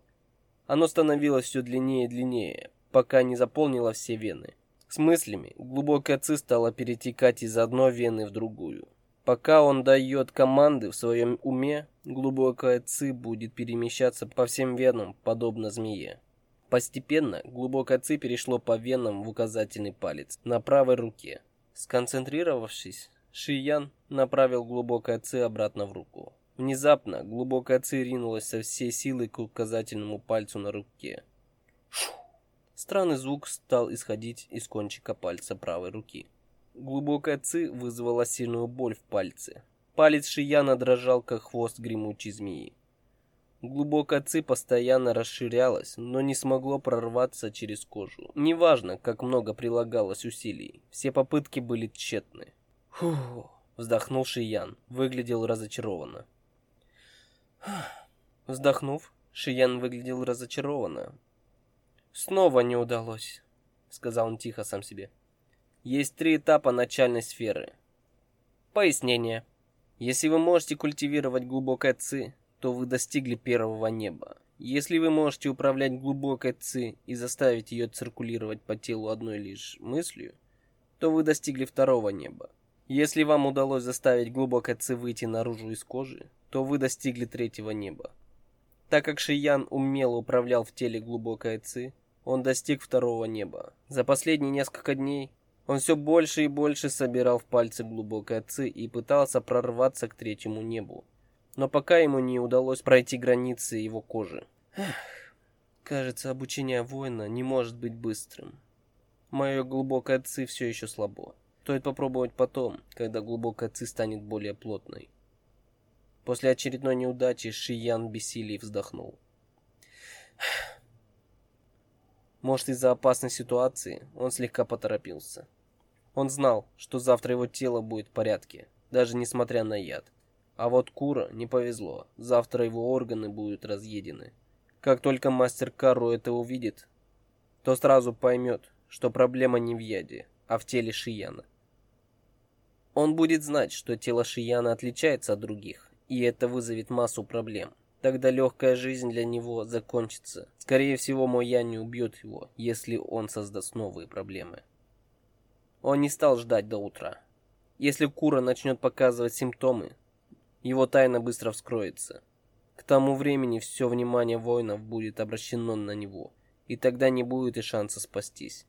Оно становилось все длиннее и длиннее, пока не заполнило все вены. С мыслями глубокая ци стала перетекать из одной вены в другую. Пока он дает команды в своем уме, глубокая ци будет перемещаться по всем венам, подобно змее. Постепенно глубокое ци перешло по венам в указательный палец на правой руке. Сконцентрировавшись, Шиян направил глубокое ци обратно в руку. Внезапно глубокая ци ринулась со всей силы к указательному пальцу на руке. Шух! Странный звук стал исходить из кончика пальца правой руки. Глубокая ци вызвала сильную боль в пальце. Палец Шияна дрожал, как хвост гремучей змеи. Глубокая ци постоянно расширялась, но не смогло прорваться через кожу. Неважно, как много прилагалось усилий, все попытки были тщетны. Фух, вздохнул Шиян, выглядел разочарованно. Вздохнув, Шиян выглядел разочарованно. Снова не удалось, сказал он тихо сам себе.
Есть три этапа начальной сферы. Пояснение. Если вы можете культивировать глубокое ци, то вы достигли первого неба. Если вы можете управлять глубокой ци и заставить ее циркулировать по телу одной лишь мыслью, то вы достигли второго неба. Если вам удалось заставить глубокое ци выйти наружу из кожи, то вы достигли третьего неба. Так как Шиян умело управлял в теле глубокой ци, он достиг второго неба. За последние несколько дней он все больше и больше собирал в пальцы глубокой ци и пытался прорваться к третьему небу. Но пока ему не удалось пройти границы его кожи. Эх, кажется, обучение воина не может быть быстрым. Мое глубокое ци все еще слабо. Стоит попробовать потом, когда глубокая ци станет более плотной. После очередной неудачи Шиян бессилий вздохнул. Может, из-за опасной ситуации он слегка поторопился. Он знал, что завтра его тело будет в порядке, даже несмотря на яд. А вот Кура не повезло. Завтра его органы будут разъедены. Как только мастер Кару это увидит, то сразу поймет, что проблема не в яде, а в теле Шияна. Он будет знать, что тело Шияна отличается от других, и это вызовет массу проблем. Тогда легкая жизнь для него закончится. Скорее всего, мой я не убьет его, если он создаст новые проблемы. Он не стал ждать до утра. Если Кура начнет показывать симптомы, его тайна быстро вскроется. К тому времени все внимание воинов будет обращено на него, и тогда не будет и шанса спастись.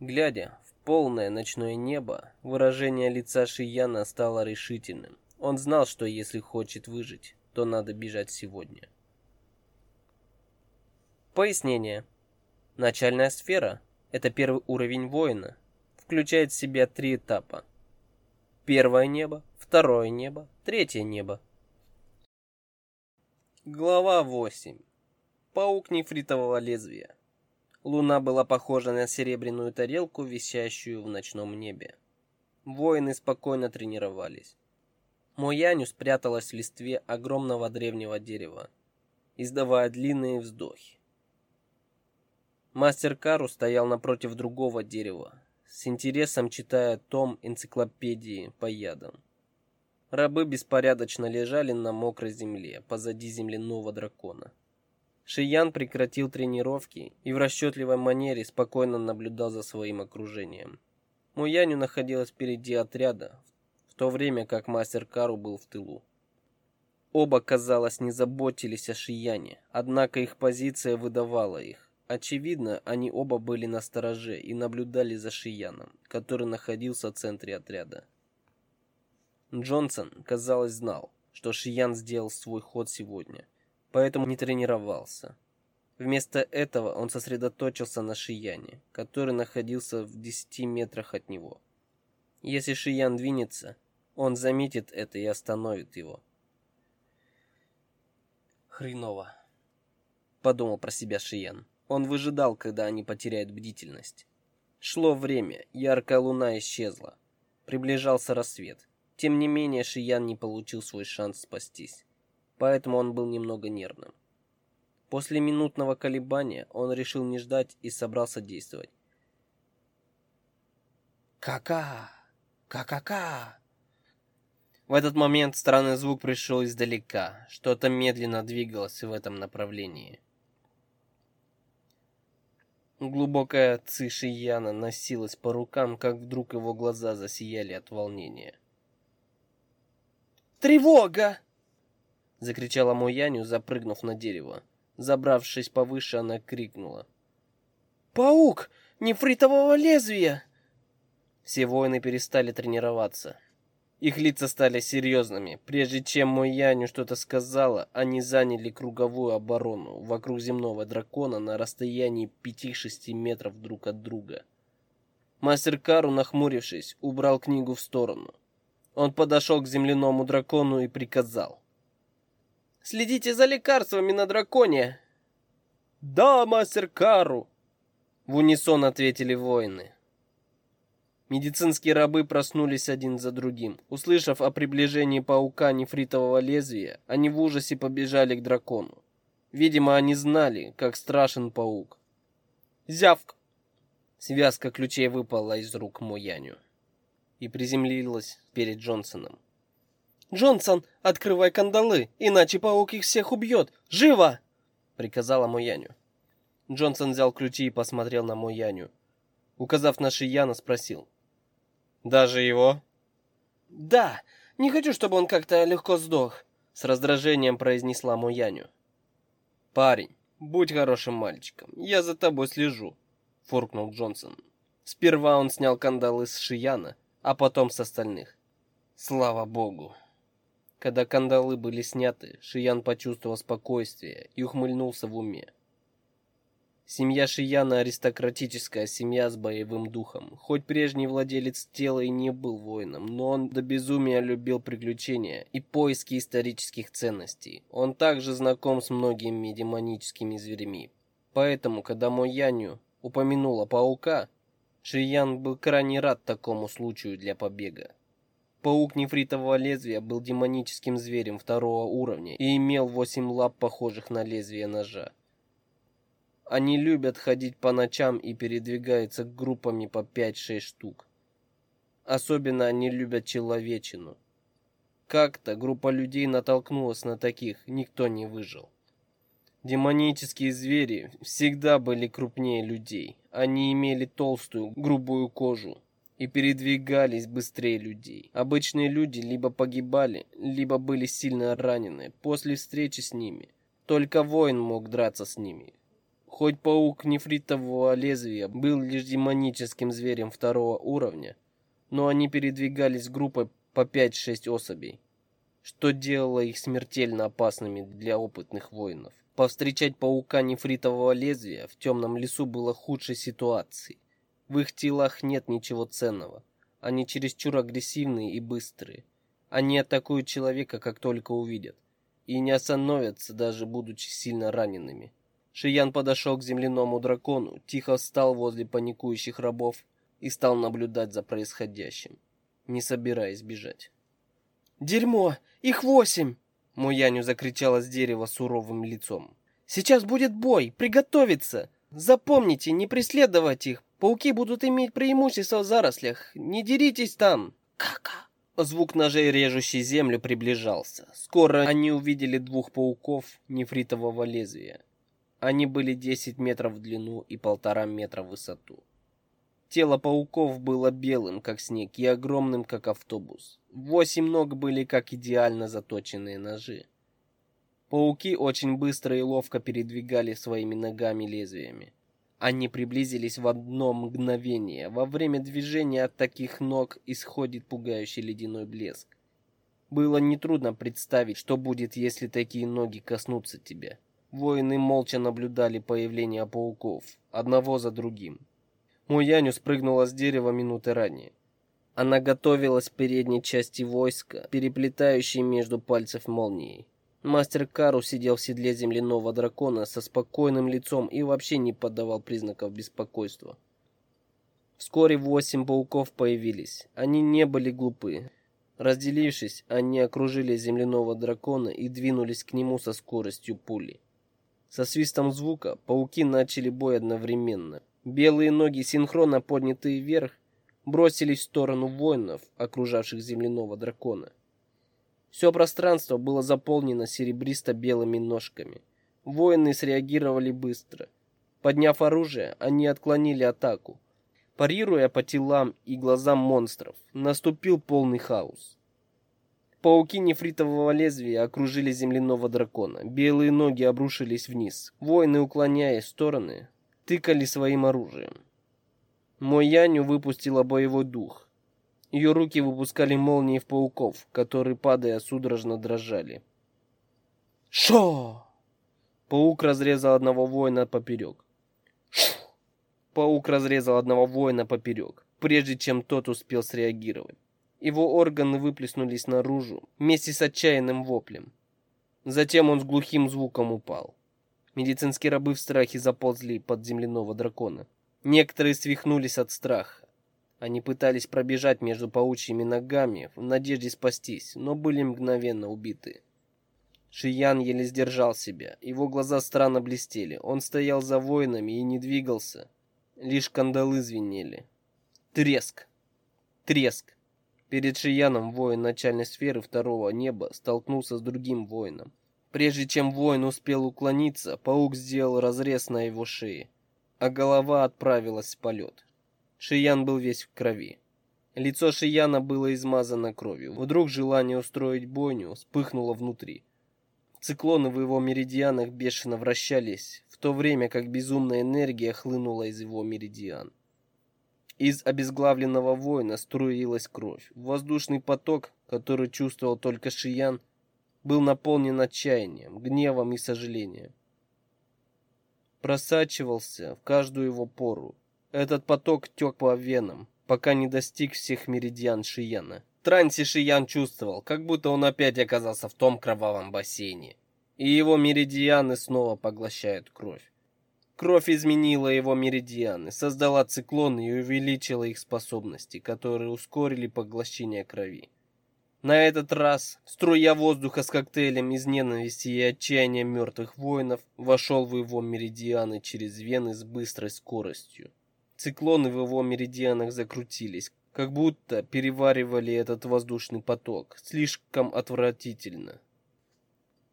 Глядя полное ночное небо, выражение лица Шияна стало решительным. Он знал, что если хочет выжить, то надо бежать сегодня. Пояснение. Начальная сфера – это первый уровень воина, включает в себя три этапа. Первое небо, второе небо, третье небо. Глава 8. Паук нефритового лезвия. Луна была похожа на серебряную тарелку, висящую в ночном небе. Воины спокойно тренировались. Мояню спряталась в листве огромного древнего дерева, издавая длинные вздохи. Мастер Кару стоял напротив другого дерева, с интересом читая том энциклопедии по ядам. Рабы беспорядочно лежали на мокрой земле позади земляного дракона. Шиян прекратил тренировки и в расчетливой манере спокойно наблюдал за своим окружением. Муяню находилась впереди отряда, в то время как мастер Кару был в тылу. Оба, казалось, не заботились о Шияне, однако их позиция выдавала их. Очевидно, они оба были на стороже и наблюдали за Шияном, который находился в центре отряда. Джонсон, казалось, знал, что Шиян сделал свой ход сегодня, поэтому не тренировался. Вместо этого он сосредоточился на Шияне, который находился в 10 метрах от него. Если Шиян двинется, он заметит это и остановит его. Хреново, подумал про себя Шиян. Он выжидал, когда они потеряют бдительность. Шло время, яркая луна исчезла. Приближался рассвет. Тем не менее, Шиян не получил свой шанс спастись. Поэтому он был немного нервным. После минутного колебания он решил не ждать и собрался действовать. Кака! Ка-ка-ка! В этот момент странный звук пришел издалека. Что-то медленно двигалось в этом направлении. Глубокая циши Яна носилась по рукам, как вдруг его глаза засияли от волнения. «Тревога!» — закричала Мояню, запрыгнув на дерево. Забравшись повыше, она крикнула. «Паук! Нефритового лезвия!» Все воины перестали тренироваться. Их лица стали серьезными. Прежде чем мой что-то сказала, они заняли круговую оборону вокруг земного дракона на расстоянии 5-6 метров друг от друга. Мастер Кару, нахмурившись, убрал книгу в сторону. Он подошел к земляному дракону и приказал: "Следите за лекарствами на драконе". "Да, мастер Кару", в унисон ответили воины. Медицинские рабы проснулись один за другим. Услышав о приближении паука нефритового лезвия, они в ужасе побежали к дракону. Видимо, они знали, как страшен паук. Зявк. Связка ключей выпала из рук Мояню и приземлилась перед Джонсоном.
«Джонсон, открывай кандалы, иначе паук их всех убьет! Живо!» — приказала Мояню.
Джонсон взял ключи и посмотрел на Мояню. Указав на Шияна, спросил. «Даже его?»
«Да, не хочу, чтобы он как-то легко сдох», —
с раздражением произнесла Мояню. «Парень, будь хорошим мальчиком, я за тобой слежу», — фыркнул Джонсон. Сперва он снял кандалы с Шияна, а потом с остальных. Слава богу. Когда кандалы были сняты, Шиян почувствовал спокойствие и ухмыльнулся в уме. Семья Шияна аристократическая семья с боевым духом. Хоть прежний владелец тела и не был воином, но он до безумия любил приключения и поиски исторических ценностей. Он также знаком с многими демоническими зверями. Поэтому, когда мой Яню упомянула паука, Шиян был крайне рад такому случаю для побега. Паук нефритового лезвия был демоническим зверем второго уровня и имел восемь лап, похожих на лезвие ножа. Они любят ходить по ночам и передвигаются группами по 5-6 штук. Особенно они любят человечину. Как-то группа людей натолкнулась на таких, никто не выжил. Демонические звери всегда были крупнее людей. Они имели толстую, грубую кожу и передвигались быстрее людей. Обычные люди либо погибали, либо были сильно ранены после встречи с ними. Только воин мог драться с ними. Хоть паук нефритового лезвия был лишь демоническим зверем второго уровня, но они передвигались группой по 5-6 особей, что делало их смертельно опасными для опытных воинов. Повстречать паука нефритового лезвия в темном лесу было худшей ситуацией. В их телах нет ничего ценного. Они чересчур агрессивные и быстрые. Они атакуют человека, как только увидят, и не остановятся, даже будучи сильно ранеными. Шиян подошел к земляному дракону, тихо встал возле паникующих рабов и стал наблюдать за происходящим, не собираясь бежать.
«Дерьмо! Их восемь!»
Муяню закричала с дерева суровым лицом.
«Сейчас будет бой! Приготовиться! Запомните, не преследовать их! Пауки будут иметь преимущество в зарослях! Не деритесь там!»
«Кака!» Звук ножей, режущий землю, приближался. Скоро они увидели двух пауков нефритового лезвия. Они были 10 метров в длину и полтора метра в высоту. Тело пауков было белым, как снег, и огромным, как автобус. Восемь ног были как идеально заточенные ножи. Пауки очень быстро и ловко передвигали своими ногами лезвиями. Они приблизились в одно мгновение. Во время движения от таких ног исходит пугающий ледяной блеск. Было нетрудно представить, что будет, если такие ноги коснутся тебя. Воины молча наблюдали появление пауков, одного за другим. Муяню спрыгнула с дерева минуты ранее. Она готовилась к передней части войска, переплетающей между пальцев молнией. Мастер Кару сидел в седле земляного дракона со спокойным лицом и вообще не подавал признаков беспокойства. Вскоре восемь пауков появились. Они не были глупы. Разделившись, они окружили земляного дракона и двинулись к нему со скоростью пули. Со свистом звука пауки начали бой одновременно. Белые ноги, синхронно поднятые вверх, бросились в сторону воинов, окружавших земляного дракона. Все пространство было заполнено серебристо-белыми ножками. Воины среагировали быстро. Подняв оружие, они отклонили атаку. Парируя по телам и глазам монстров, наступил полный хаос. Пауки нефритового лезвия окружили земляного дракона. Белые ноги обрушились вниз. Воины, уклоняясь в стороны, тыкали своим оружием. Мой Яню выпустила боевой дух. Ее руки выпускали молнии в пауков, которые, падая, судорожно дрожали.
Шо!
Паук разрезал одного воина поперек. Паук разрезал одного воина поперек, прежде чем тот успел среагировать. Его органы выплеснулись наружу вместе с отчаянным воплем. Затем он с глухим звуком упал. Медицинские рабы в страхе заползли под земляного дракона. Некоторые свихнулись от страха. Они пытались пробежать между паучьими ногами в надежде спастись, но были мгновенно убиты. Шиян еле сдержал себя. Его глаза странно блестели. Он стоял за воинами и не двигался. Лишь кандалы звенели. Треск. Треск. Перед Шияном воин начальной сферы второго неба столкнулся с другим воином. Прежде чем воин успел уклониться, паук сделал разрез на его шее, а голова отправилась в полет. Шиян был весь в крови. Лицо Шияна было измазано кровью. Вдруг желание устроить бойню вспыхнуло внутри. Циклоны в его меридианах бешено вращались, в то время как безумная энергия хлынула из его меридиан. Из обезглавленного воина струилась кровь. Воздушный поток, который чувствовал только Шиян, был наполнен отчаянием, гневом и сожалением. Просачивался в каждую его пору. Этот поток тек по венам, пока не достиг всех меридиан Шияна. В трансе Шиян чувствовал, как будто он опять оказался в том кровавом бассейне, и его меридианы снова поглощают кровь. Кровь изменила его меридианы, создала циклоны и увеличила их способности, которые ускорили поглощение крови. На этот раз струя воздуха с коктейлем из ненависти и отчаяния мертвых воинов вошел в его меридианы через вены с быстрой скоростью. Циклоны в его меридианах закрутились, как будто переваривали этот воздушный поток. Слишком отвратительно.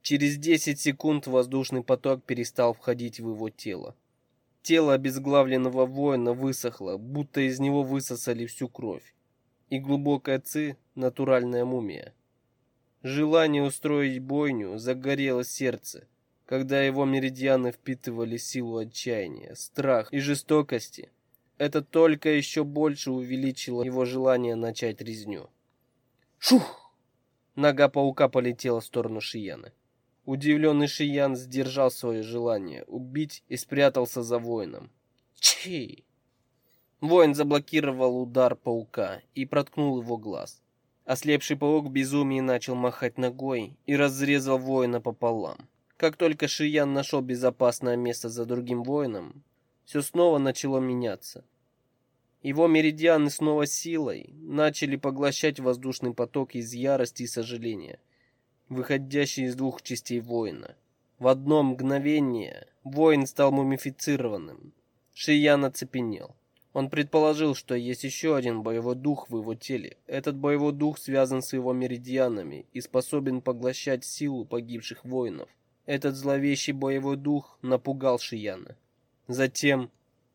Через 10 секунд воздушный поток перестал входить в его тело. Тело обезглавленного воина высохло, будто из него высосали всю кровь. И глубокая ци натуральная мумия. Желание устроить бойню загорело сердце, когда его меридианы впитывали силу отчаяния, страх и жестокости. Это только еще больше увеличило его желание начать резню. Шух! Нога паука полетела в сторону Шияна. Удивленный Шиян сдержал свое желание убить и спрятался за воином. Чи! Воин заблокировал удар паука и проткнул его глаз. Ослепший паук в безумии начал махать ногой и разрезал воина пополам. Как только Шиян нашел безопасное место за другим воином, все снова начало меняться. Его меридианы снова силой начали поглощать воздушный поток из ярости и сожаления – выходящий из двух частей воина. В одно мгновение воин стал мумифицированным. Шиян оцепенел. Он предположил, что есть еще один боевой дух в его теле. Этот боевой дух связан с его меридианами и способен поглощать силу погибших воинов. Этот зловещий боевой дух напугал Шияна. Затем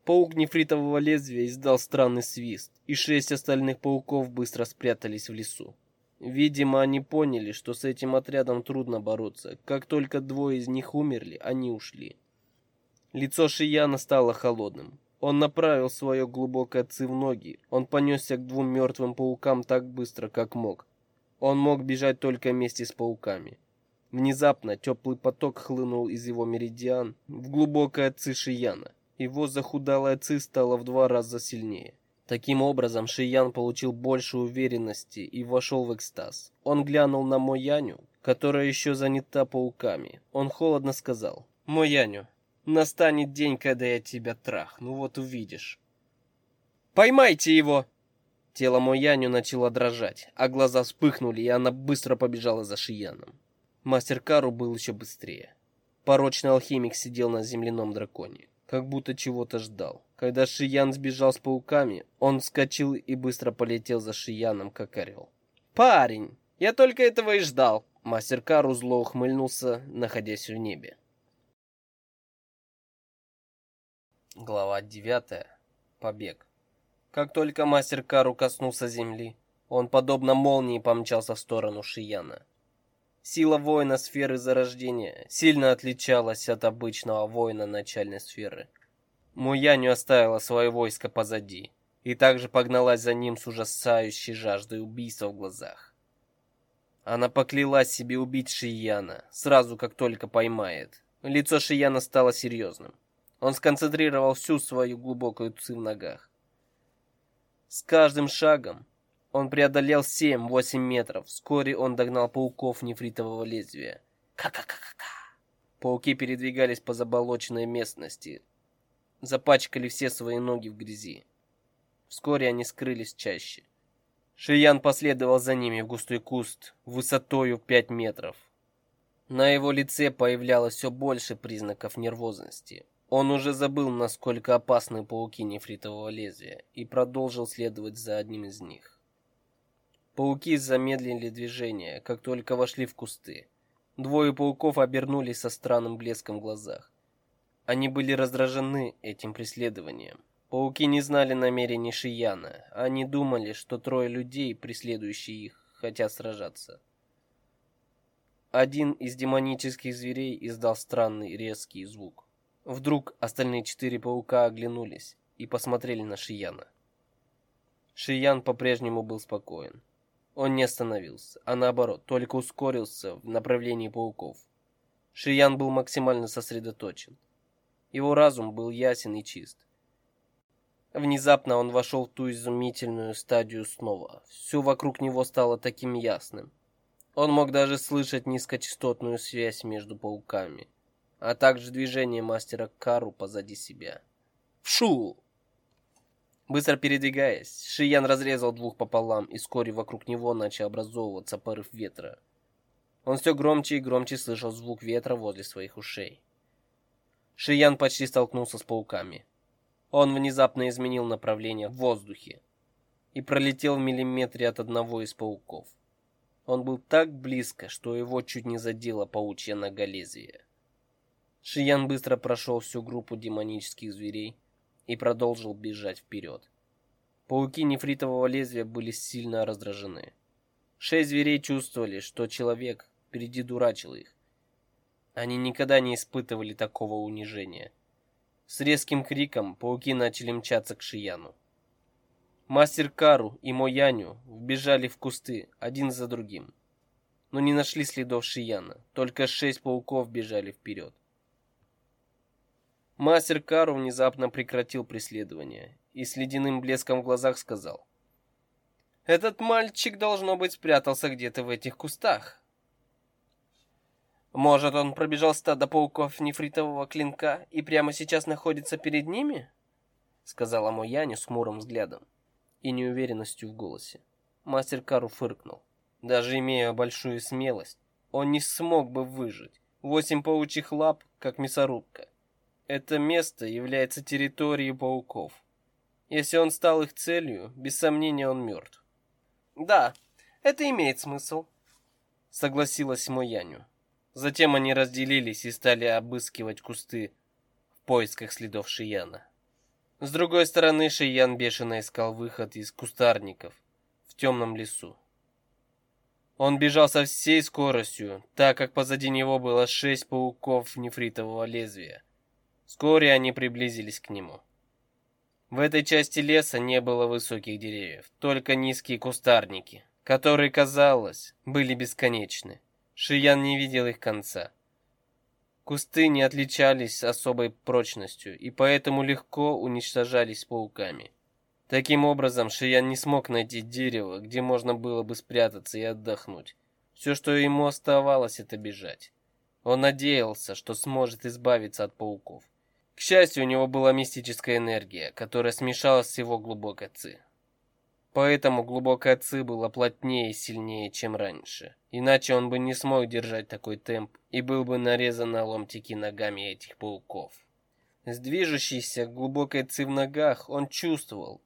паук нефритового лезвия издал странный свист, и шесть остальных пауков быстро спрятались в лесу. Видимо, они поняли, что с этим отрядом трудно бороться. Как только двое из них умерли, они ушли. Лицо Шияна стало холодным. Он направил свое глубокое ци в ноги. Он понесся к двум мертвым паукам так быстро, как мог. Он мог бежать только вместе с пауками. Внезапно теплый поток хлынул из его меридиан в глубокое ци Шияна. Его захудалая ци стала в два раза сильнее. Таким образом, Шиян получил больше уверенности и вошел в экстаз. Он глянул на Мояню, которая еще занята пауками. Он холодно сказал: "Мояню, настанет день, когда я тебя трахну, вот увидишь". "Поймайте его!" Тело Мояню начало дрожать, а глаза вспыхнули, и она быстро побежала за Шияном. Мастер Кару был еще быстрее. Порочный алхимик сидел на земляном драконе как будто чего-то ждал. Когда Шиян сбежал с пауками, он вскочил и быстро полетел за Шияном, как орел. «Парень, я только этого и ждал!» Мастер Кару зло ухмыльнулся, находясь в небе. Глава 9. Побег. Как только мастер Кару коснулся земли, он подобно молнии помчался в сторону Шияна. Сила воина сферы зарождения сильно отличалась от обычного воина начальной сферы. Муяню оставила свое войско позади и также погналась за ним с ужасающей жаждой убийства в глазах. Она поклялась себе убить Шияна сразу, как только поймает. Лицо Шияна стало серьезным. Он сконцентрировал всю свою глубокую ци в ногах. С каждым шагом он преодолел 7-8 метров. Вскоре он догнал пауков нефритового лезвия. Ка-ка-ка-ка-ка. Пауки передвигались по заболоченной местности, запачкали все свои ноги в грязи. Вскоре они скрылись чаще. Шиян последовал за ними в густой куст высотою 5 метров. На его лице появлялось все больше признаков нервозности. Он уже забыл, насколько опасны пауки нефритового лезвия, и продолжил следовать за одним из них. Пауки замедлили движение, как только вошли в кусты. Двое пауков обернулись со странным блеском в глазах. Они были раздражены этим преследованием. Пауки не знали намерений Шияна. Они думали, что трое людей, преследующие их, хотят сражаться. Один из демонических зверей издал странный резкий звук. Вдруг остальные четыре паука оглянулись и посмотрели на Шияна. Шиян по-прежнему был спокоен. Он не остановился, а наоборот, только ускорился в направлении пауков. Шиян был максимально сосредоточен. Его разум был ясен и чист. Внезапно он вошел в ту изумительную стадию снова. Все вокруг него стало таким ясным. Он мог даже слышать низкочастотную связь между пауками а также движение мастера Кару позади себя. Вшу! Быстро передвигаясь, Шиян разрезал двух пополам, и вскоре вокруг него начал образовываться порыв ветра. Он все громче и громче слышал звук ветра возле своих ушей. Шиян почти столкнулся с пауками. Он внезапно изменил направление в воздухе и пролетел в миллиметре от одного из пауков. Он был так близко, что его чуть не задело паучья нога лезвия. Шиян быстро прошел всю группу демонических зверей и продолжил бежать вперед. Пауки нефритового лезвия были сильно раздражены. Шесть зверей чувствовали, что человек впереди дурачил их. Они никогда не испытывали такого унижения. С резким криком пауки начали мчаться к Шияну. Мастер Кару и Мояню вбежали в кусты один за другим, но не нашли следов Шияна. Только шесть пауков бежали вперед. Мастер Кару внезапно прекратил преследование и с ледяным блеском в глазах сказал: "Этот мальчик должно быть спрятался где-то в этих кустах. Может, он пробежал стадо пауков нефритового клинка и прямо сейчас находится перед ними?" сказала Мояня с хмурым взглядом и неуверенностью в голосе. Мастер Кару фыркнул. Даже имея большую смелость, он не смог бы выжить. Восемь паучьих лап, как мясорубка. Это место является территорией пауков. Если он стал их целью, без сомнения он мертв. Да, это имеет смысл, согласилась Мояню. Затем они разделились и стали обыскивать кусты в поисках следов Шияна. С другой стороны, Шиян бешено искал выход из кустарников в темном лесу. Он бежал со всей скоростью, так как позади него было шесть пауков нефритового лезвия. Вскоре они приблизились к нему. В этой части леса не было высоких деревьев, только низкие кустарники, которые, казалось, были бесконечны. Шиян не видел их конца. Кусты не отличались особой прочностью и поэтому легко уничтожались пауками. Таким образом, Шиян не смог найти дерево, где можно было бы спрятаться и отдохнуть. Все, что ему оставалось, это бежать. Он надеялся, что сможет избавиться от пауков. К счастью, у него была мистическая энергия, которая смешалась с его глубокой ци. Поэтому глубокая ци была плотнее и сильнее, чем раньше. Иначе он бы не смог держать такой темп и был бы нарезан на ломтики ногами этих пауков. С движущейся глубокой ци в ногах он чувствовал,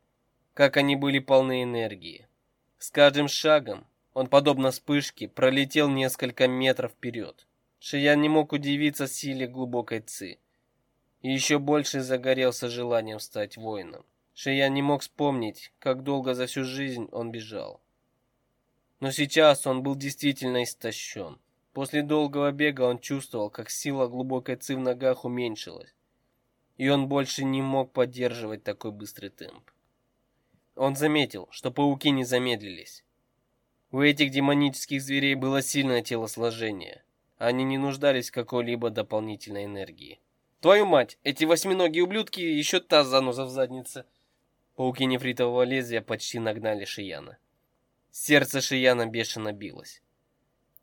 как они были полны энергии. С каждым шагом он, подобно вспышке, пролетел несколько метров вперед. Шиян не мог удивиться силе глубокой ци и еще больше загорелся желанием стать воином. Шиян не мог вспомнить, как долго за всю жизнь он бежал. Но сейчас он был действительно истощен. После долгого бега он чувствовал, как сила глубокой ци в ногах уменьшилась, и он больше не мог поддерживать такой быстрый темп. Он заметил, что пауки не замедлились. У этих демонических зверей было сильное телосложение. Они не нуждались в какой-либо дополнительной энергии. Твою мать, эти восьминогие ублюдки еще та заноза в заднице. Пауки нефритового лезвия почти нагнали Шияна. Сердце Шияна бешено билось.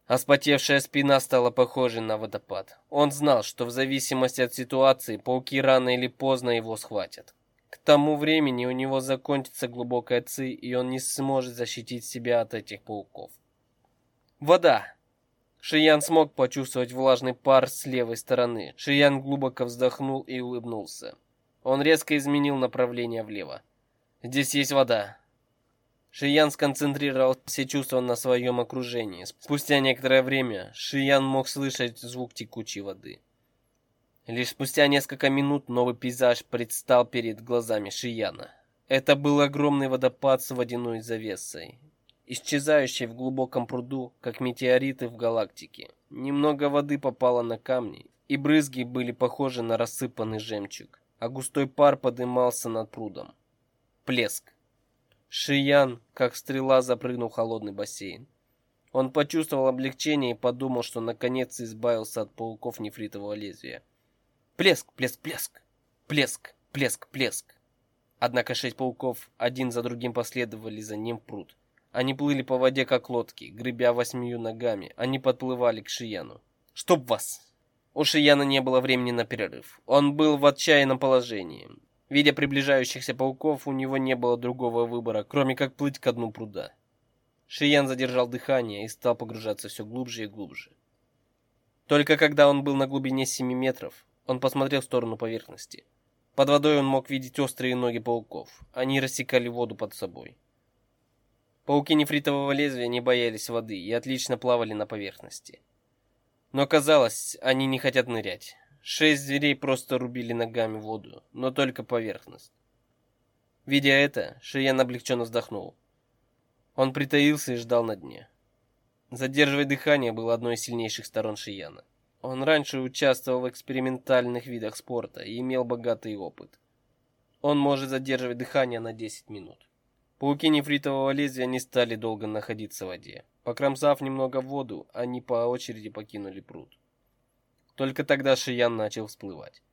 А спотевшая спина стала похожей на водопад. Он знал, что в зависимости от ситуации пауки рано или поздно его схватят. К тому времени у него закончится глубокая ци, и он не сможет защитить себя от этих пауков. Вода. Шиян смог почувствовать влажный пар с левой стороны. Шиян глубоко вздохнул и улыбнулся. Он резко изменил направление влево. Здесь есть вода. Шиян сконцентрировал все чувства на своем окружении. Спустя некоторое время Шиян мог слышать звук текучей воды. Лишь спустя несколько минут новый пейзаж предстал перед глазами Шияна. Это был огромный водопад с водяной завесой, исчезающий в глубоком пруду, как метеориты в галактике. Немного воды попало на камни, и брызги были похожи на рассыпанный жемчуг, а густой пар поднимался над прудом. Плеск. Шиян, как стрела, запрыгнул в холодный бассейн. Он почувствовал облегчение и подумал, что наконец избавился от пауков нефритового лезвия. Плеск, плеск, плеск. Плеск, плеск, плеск. Однако шесть пауков один за другим последовали за ним в пруд. Они плыли по воде как лодки, гребя восьмию ногами. Они подплывали к Шияну. "Чтоб вас!" У Шияна не было времени на перерыв. Он был в отчаянном положении. Видя приближающихся пауков, у него не было другого выбора, кроме как плыть к дну пруда. Шиян задержал дыхание и стал погружаться все глубже и глубже. Только когда он был на глубине 7 метров, он посмотрел в сторону поверхности. Под водой он мог видеть острые ноги пауков. Они рассекали воду под собой. Пауки нефритового лезвия не боялись воды и отлично плавали на поверхности. Но казалось, они не хотят нырять. Шесть зверей просто рубили ногами воду, но только поверхность. Видя это, Шиян облегченно вздохнул. Он притаился и ждал на дне. Задерживать дыхание было одной из сильнейших сторон Шияна. Он раньше участвовал в экспериментальных видах спорта и имел богатый опыт. Он может задерживать дыхание на 10 минут. Пауки нефритового лезвия не стали долго находиться в воде. Покромсав немного воду, они по очереди покинули пруд. Только тогда Шиян начал всплывать.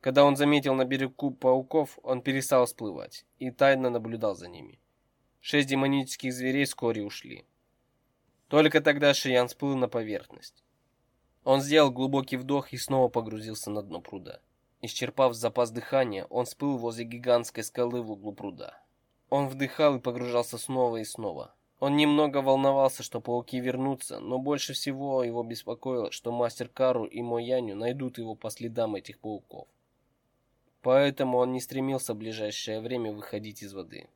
Когда он заметил на берегу пауков, он перестал всплывать и тайно наблюдал за ними. Шесть демонических зверей вскоре ушли. Только тогда Шиян всплыл на поверхность. Он сделал глубокий вдох и снова погрузился на дно пруда. Исчерпав запас дыхания, он всплыл возле гигантской скалы в углу пруда. Он вдыхал и погружался снова и снова. Он немного волновался, что пауки вернутся, но больше всего его беспокоило, что мастер Кару и Мояню найдут его по следам этих пауков. Поэтому он не стремился в ближайшее время выходить из воды.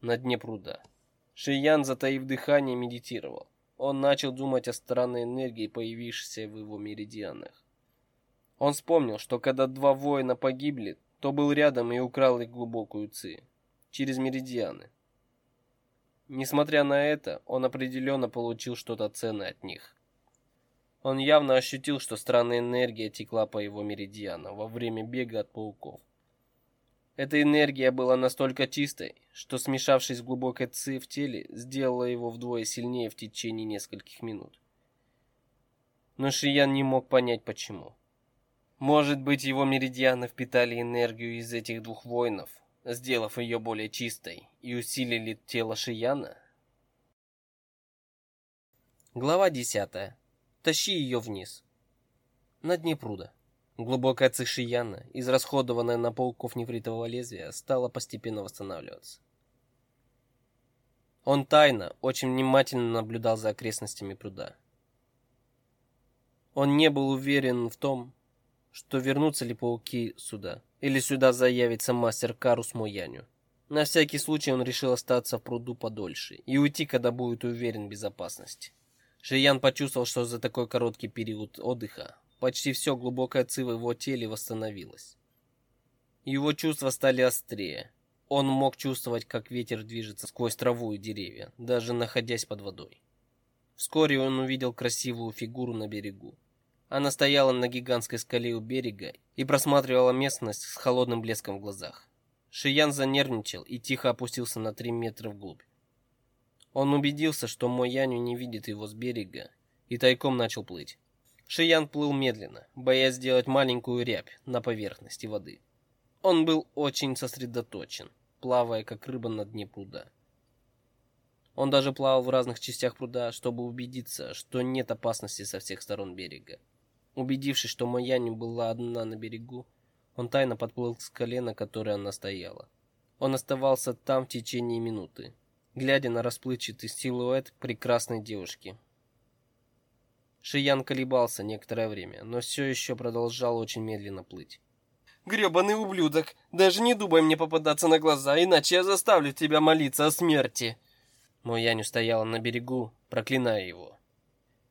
На дне пруда. Шиян, затаив дыхание, медитировал. Он начал думать о странной энергии, появившейся в его меридианах. Он вспомнил, что когда два воина погибли, то был рядом и украл их глубокую ци через меридианы. Несмотря на это, он определенно получил что-то ценное от них. Он явно ощутил, что странная энергия текла по его меридианам во время бега от пауков. Эта энергия была настолько чистой, что смешавшись с глубокой ци в теле, сделала его вдвое сильнее в течение нескольких минут. Но Шиян не мог понять почему. Может быть, его меридианы впитали энергию из этих двух воинов, сделав ее более чистой, и усилили тело Шияна? Глава 10. Тащи ее вниз. На дне пруда. Глубокая ци Шияна, израсходованная на пауков нефритового лезвия, стала постепенно восстанавливаться. Он тайно, очень внимательно наблюдал за окрестностями пруда. Он не был уверен в том, что вернутся ли пауки сюда. Или сюда заявится мастер Карус Мояню. На всякий случай он решил остаться в пруду подольше и уйти, когда будет уверен в безопасности. Шиян почувствовал, что за такой короткий период отдыха почти все глубокое ци в его теле восстановилось. Его чувства стали острее. Он мог чувствовать, как ветер движется сквозь траву и деревья, даже находясь под водой. Вскоре он увидел красивую фигуру на берегу. Она стояла на гигантской скале у берега и просматривала местность с холодным блеском в глазах. Шиян занервничал и тихо опустился на три метра вглубь. Он убедился, что мой Яню не видит его с берега, и тайком начал плыть. Шиян плыл медленно, боясь сделать маленькую рябь на поверхности воды. Он был очень сосредоточен, плавая как рыба на дне пруда. Он даже плавал в разных частях пруда, чтобы убедиться, что нет опасности со всех сторон берега. Убедившись, что моя не была одна на берегу, он тайно подплыл к скале, на которой она стояла. Он оставался там в течение минуты, глядя на расплывчатый силуэт прекрасной девушки. Шиян колебался некоторое время, но все еще продолжал очень медленно плыть.
Грёбаный ублюдок, даже не думай мне попадаться на глаза, иначе я заставлю тебя молиться о смерти.
Мой Яню стояла на берегу, проклиная его.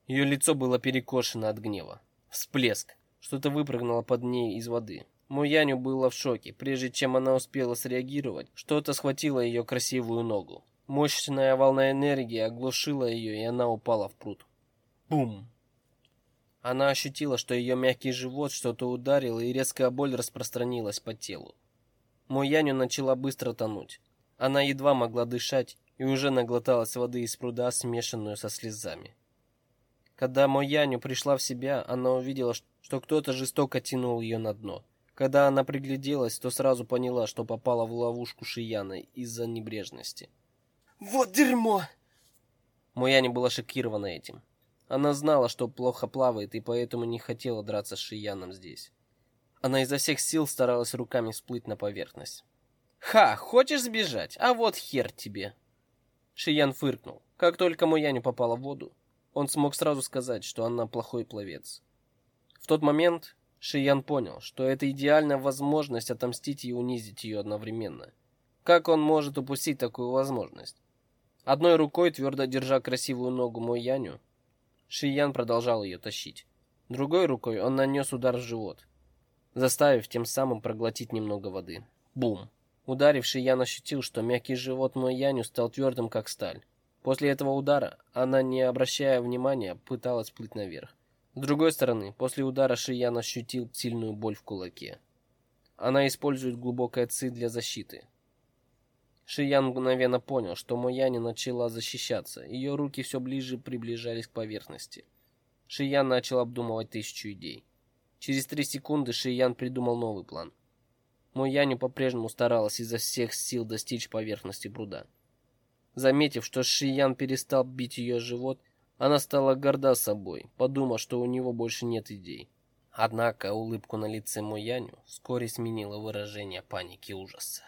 Ее лицо было перекошено от гнева. Всплеск. Что-то выпрыгнуло под ней из воды. Мой Яню была в шоке. Прежде чем она успела среагировать, что-то схватило ее красивую ногу. Мощная волна энергии оглушила ее, и она упала в пруд. Бум! Она ощутила, что ее мягкий живот что-то ударило, и резкая боль распространилась по телу. Мой Яню начала быстро тонуть. Она едва могла дышать и уже наглоталась воды из пруда, смешанную со слезами. Когда Мой Яню пришла в себя, она увидела, что кто-то жестоко тянул ее на дно. Когда она пригляделась, то сразу поняла, что попала в ловушку Шияна из-за небрежности.
Вот дерьмо.
Мояня была шокирована этим. Она знала, что плохо плавает, и поэтому не хотела драться с Шияном здесь. Она изо всех сил старалась руками всплыть на поверхность. «Ха, хочешь сбежать? А вот хер тебе!» Шиян фыркнул. Как только Мояню попала в воду, он смог сразу сказать, что она плохой пловец. В тот момент Шиян понял, что это идеальная возможность отомстить и унизить ее одновременно. Как он может упустить такую возможность? Одной рукой, твердо держа красивую ногу Мояню, Шиян продолжал ее тащить. Другой рукой он нанес удар в живот, заставив тем самым проглотить немного воды. Бум! Ударив, Шиян ощутил, что мягкий живот Мо Яню стал твердым, как сталь. После этого удара она, не обращая внимания, пыталась плыть наверх. С другой стороны, после удара Шиян ощутил сильную боль в кулаке. Она использует глубокое ци для защиты. Шиян мгновенно понял, что Мояни начала защищаться. Ее руки все ближе приближались к поверхности. Шиян начал обдумывать тысячу идей. Через три секунды Шиян придумал новый план. Мояни по-прежнему старалась изо всех сил достичь поверхности пруда. Заметив, что Шиян перестал бить ее живот, она стала горда собой, подумав, что у него больше нет идей. Однако улыбку на лице Мояню вскоре сменило выражение паники и ужаса.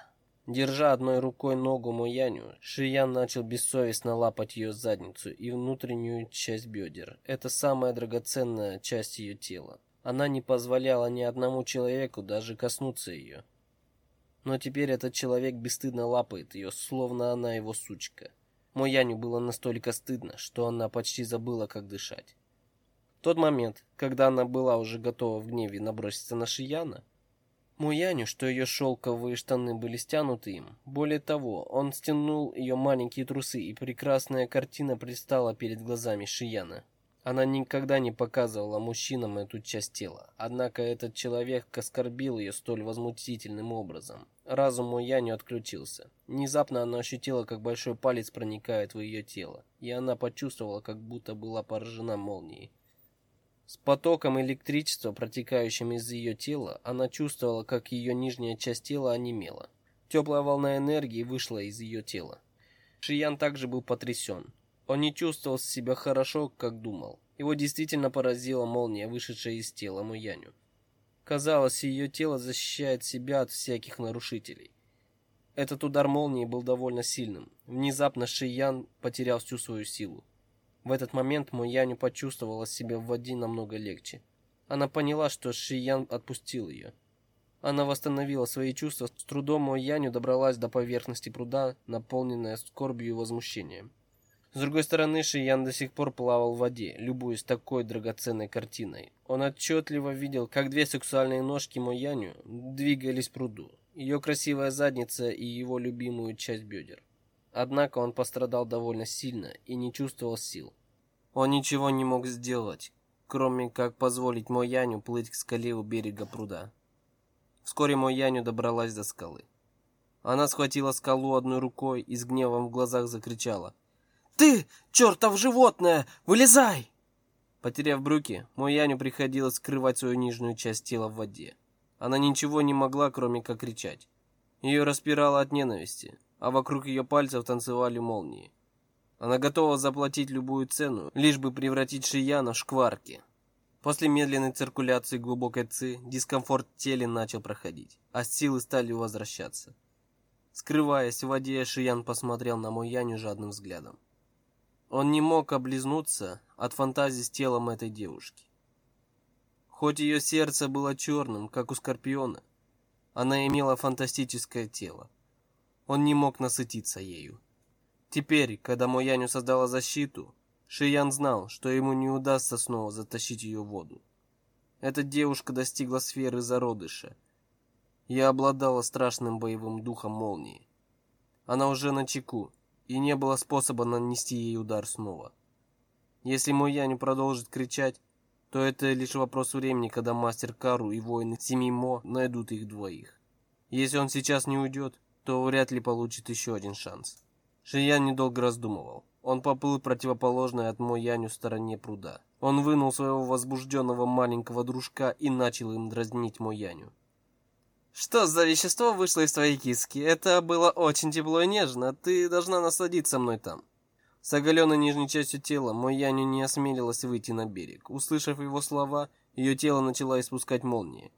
Держа одной рукой ногу Мояню, Шиян начал бессовестно лапать ее задницу и внутреннюю часть бедер. Это самая драгоценная часть ее тела. Она не позволяла ни одному человеку даже коснуться ее. Но теперь этот человек бесстыдно лапает ее, словно она его сучка. Мояню было настолько стыдно, что она почти забыла, как дышать. Тот момент, когда она была уже готова в гневе наброситься на Шияна, Муяню, что ее шелковые штаны были стянуты им. Более того, он стянул ее маленькие трусы, и прекрасная картина предстала перед глазами Шияна. Она никогда не показывала мужчинам эту часть тела, однако этот человек оскорбил ее столь возмутительным образом. Разум Муяню отключился. Внезапно она ощутила, как большой палец проникает в ее тело, и она почувствовала, как будто была поражена молнией. С потоком электричества, протекающим из ее тела, она чувствовала, как ее нижняя часть тела онемела. Теплая волна энергии вышла из ее тела. Шиян также был потрясен. Он не чувствовал себя хорошо, как думал. Его действительно поразила молния, вышедшая из тела Муяню. Казалось, ее тело защищает себя от всяких нарушителей. Этот удар молнии был довольно сильным. Внезапно Шиян потерял всю свою силу. В этот момент Мояню почувствовала себя в воде намного легче. Она поняла, что Шиян отпустил ее. Она восстановила свои чувства, с трудом Мояню добралась до поверхности пруда, наполненная скорбью и возмущением. С другой стороны, Шиян до сих пор плавал в воде, любуясь такой драгоценной картиной. Он отчетливо видел, как две сексуальные ножки Мояню двигались в пруду, ее красивая задница и его любимую часть бедер. Однако он пострадал довольно сильно и не чувствовал сил. Он ничего не мог сделать, кроме как позволить Мояню плыть к скале у берега пруда. Вскоре Мояню добралась до скалы. Она схватила скалу одной рукой и с гневом в глазах закричала. «Ты, чертов животное, вылезай!» Потеряв брюки, Мояню приходилось скрывать свою нижнюю часть тела в воде. Она ничего не могла, кроме как кричать. Ее распирало от ненависти, а вокруг ее пальцев танцевали молнии. Она готова заплатить любую цену, лишь бы превратить Шияна в шкварки. После медленной циркуляции глубокой ци дискомфорт теле начал проходить, а силы стали возвращаться. Скрываясь в воде, Шиян посмотрел на Мояню жадным взглядом. Он не мог облизнуться от фантазии с телом этой девушки. Хоть ее сердце было черным, как у скорпиона, она имела фантастическое тело. Он не мог насытиться ею. Теперь, когда Мояню создала защиту, Шиян знал, что ему не удастся снова затащить ее в воду. Эта девушка достигла сферы зародыша и обладала страшным боевым духом молнии. Она уже на чеку, и не было способа нанести ей удар снова. Если мой Яню продолжит кричать, то это лишь вопрос времени, когда мастер Кару и воины Семимо найдут их двоих. Если он сейчас не уйдет, то вряд ли получит еще один шанс. Шиян недолго раздумывал. Он поплыл противоположной от Мояню стороне пруда. Он вынул своего возбужденного маленького дружка и начал им дразнить Мояню. Что за вещество вышло из твоей киски? Это было очень тепло и нежно. Ты должна насладиться мной там. С оголенной нижней частью тела мой Яню не осмелилась выйти на берег. Услышав его слова, ее тело начало испускать молнии.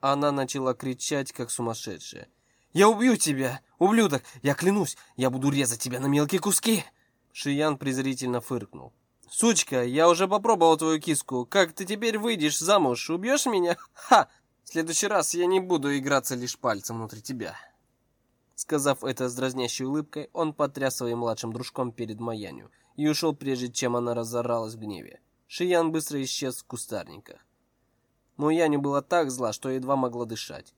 Она начала кричать, как сумасшедшая. «Я убью тебя, ублюдок! Я клянусь, я буду резать тебя на мелкие куски!» Шиян презрительно фыркнул. «Сучка, я уже попробовал твою киску. Как ты теперь выйдешь замуж? Убьешь меня? Ха! В следующий раз я не буду играться лишь пальцем внутри тебя. Сказав это с дразнящей улыбкой, он потряс своим младшим дружком перед Маянью и ушел, прежде чем она разоралась в гневе. Шиян быстро исчез в кустарниках. Муяню была так зла, что едва могла дышать.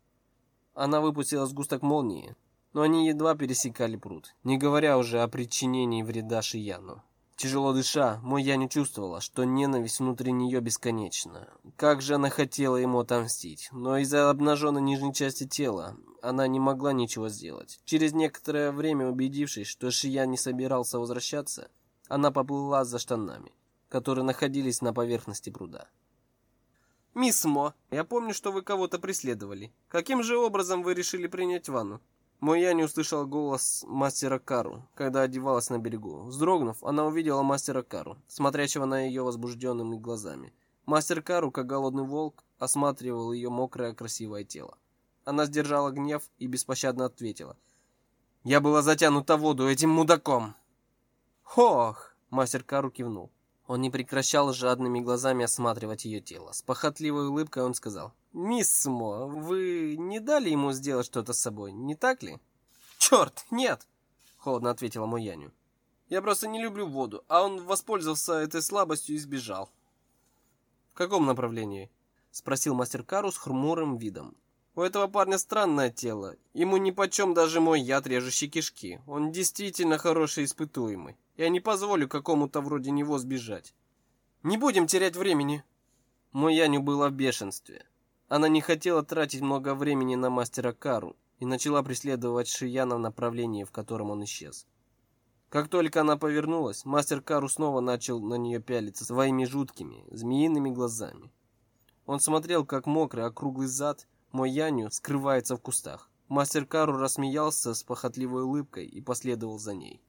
Она выпустила сгусток молнии, но они едва пересекали пруд, не говоря уже о причинении вреда Шияну. Тяжело дыша, мой я не чувствовала, что ненависть внутри нее бесконечна. Как же она хотела ему отомстить, но из-за обнаженной нижней части тела она не могла ничего сделать. Через некоторое время, убедившись, что Шия не собирался возвращаться, она поплыла за штанами, которые находились на поверхности пруда. «Мисс Мо, я помню, что вы кого-то преследовали. Каким же образом вы решили принять ванну?» Мой я не услышал голос мастера Кару, когда одевалась на берегу. Вздрогнув, она увидела мастера Кару, смотрящего на ее возбужденными глазами. Мастер Кару, как голодный волк, осматривал ее мокрое красивое тело. Она сдержала гнев и беспощадно ответила. «Я была затянута воду этим мудаком!» «Ох!» — мастер Кару кивнул. Он не прекращал жадными глазами осматривать ее тело. С похотливой улыбкой он сказал. «Мисс Мо, вы не дали ему сделать что-то с собой, не так ли?» «Черт, нет!» — холодно ответила Мояню. «Я просто не люблю воду, а он воспользовался этой слабостью и сбежал». «В каком направлении?» — спросил мастер Кару с хмурым видом. «У этого парня странное тело. Ему нипочем даже мой яд, режущий кишки. Он действительно хороший испытуемый. Я не позволю какому-то вроде него сбежать. Не будем терять времени». Мояню была в бешенстве. Она не хотела тратить много времени на мастера Кару и начала преследовать Шияна в направлении, в котором он исчез. Как только она повернулась, мастер Кару снова начал на нее пялиться своими жуткими, змеиными глазами. Он смотрел, как мокрый, округлый зад мой Яню скрывается в кустах. Мастер Кару рассмеялся с похотливой улыбкой и последовал за ней.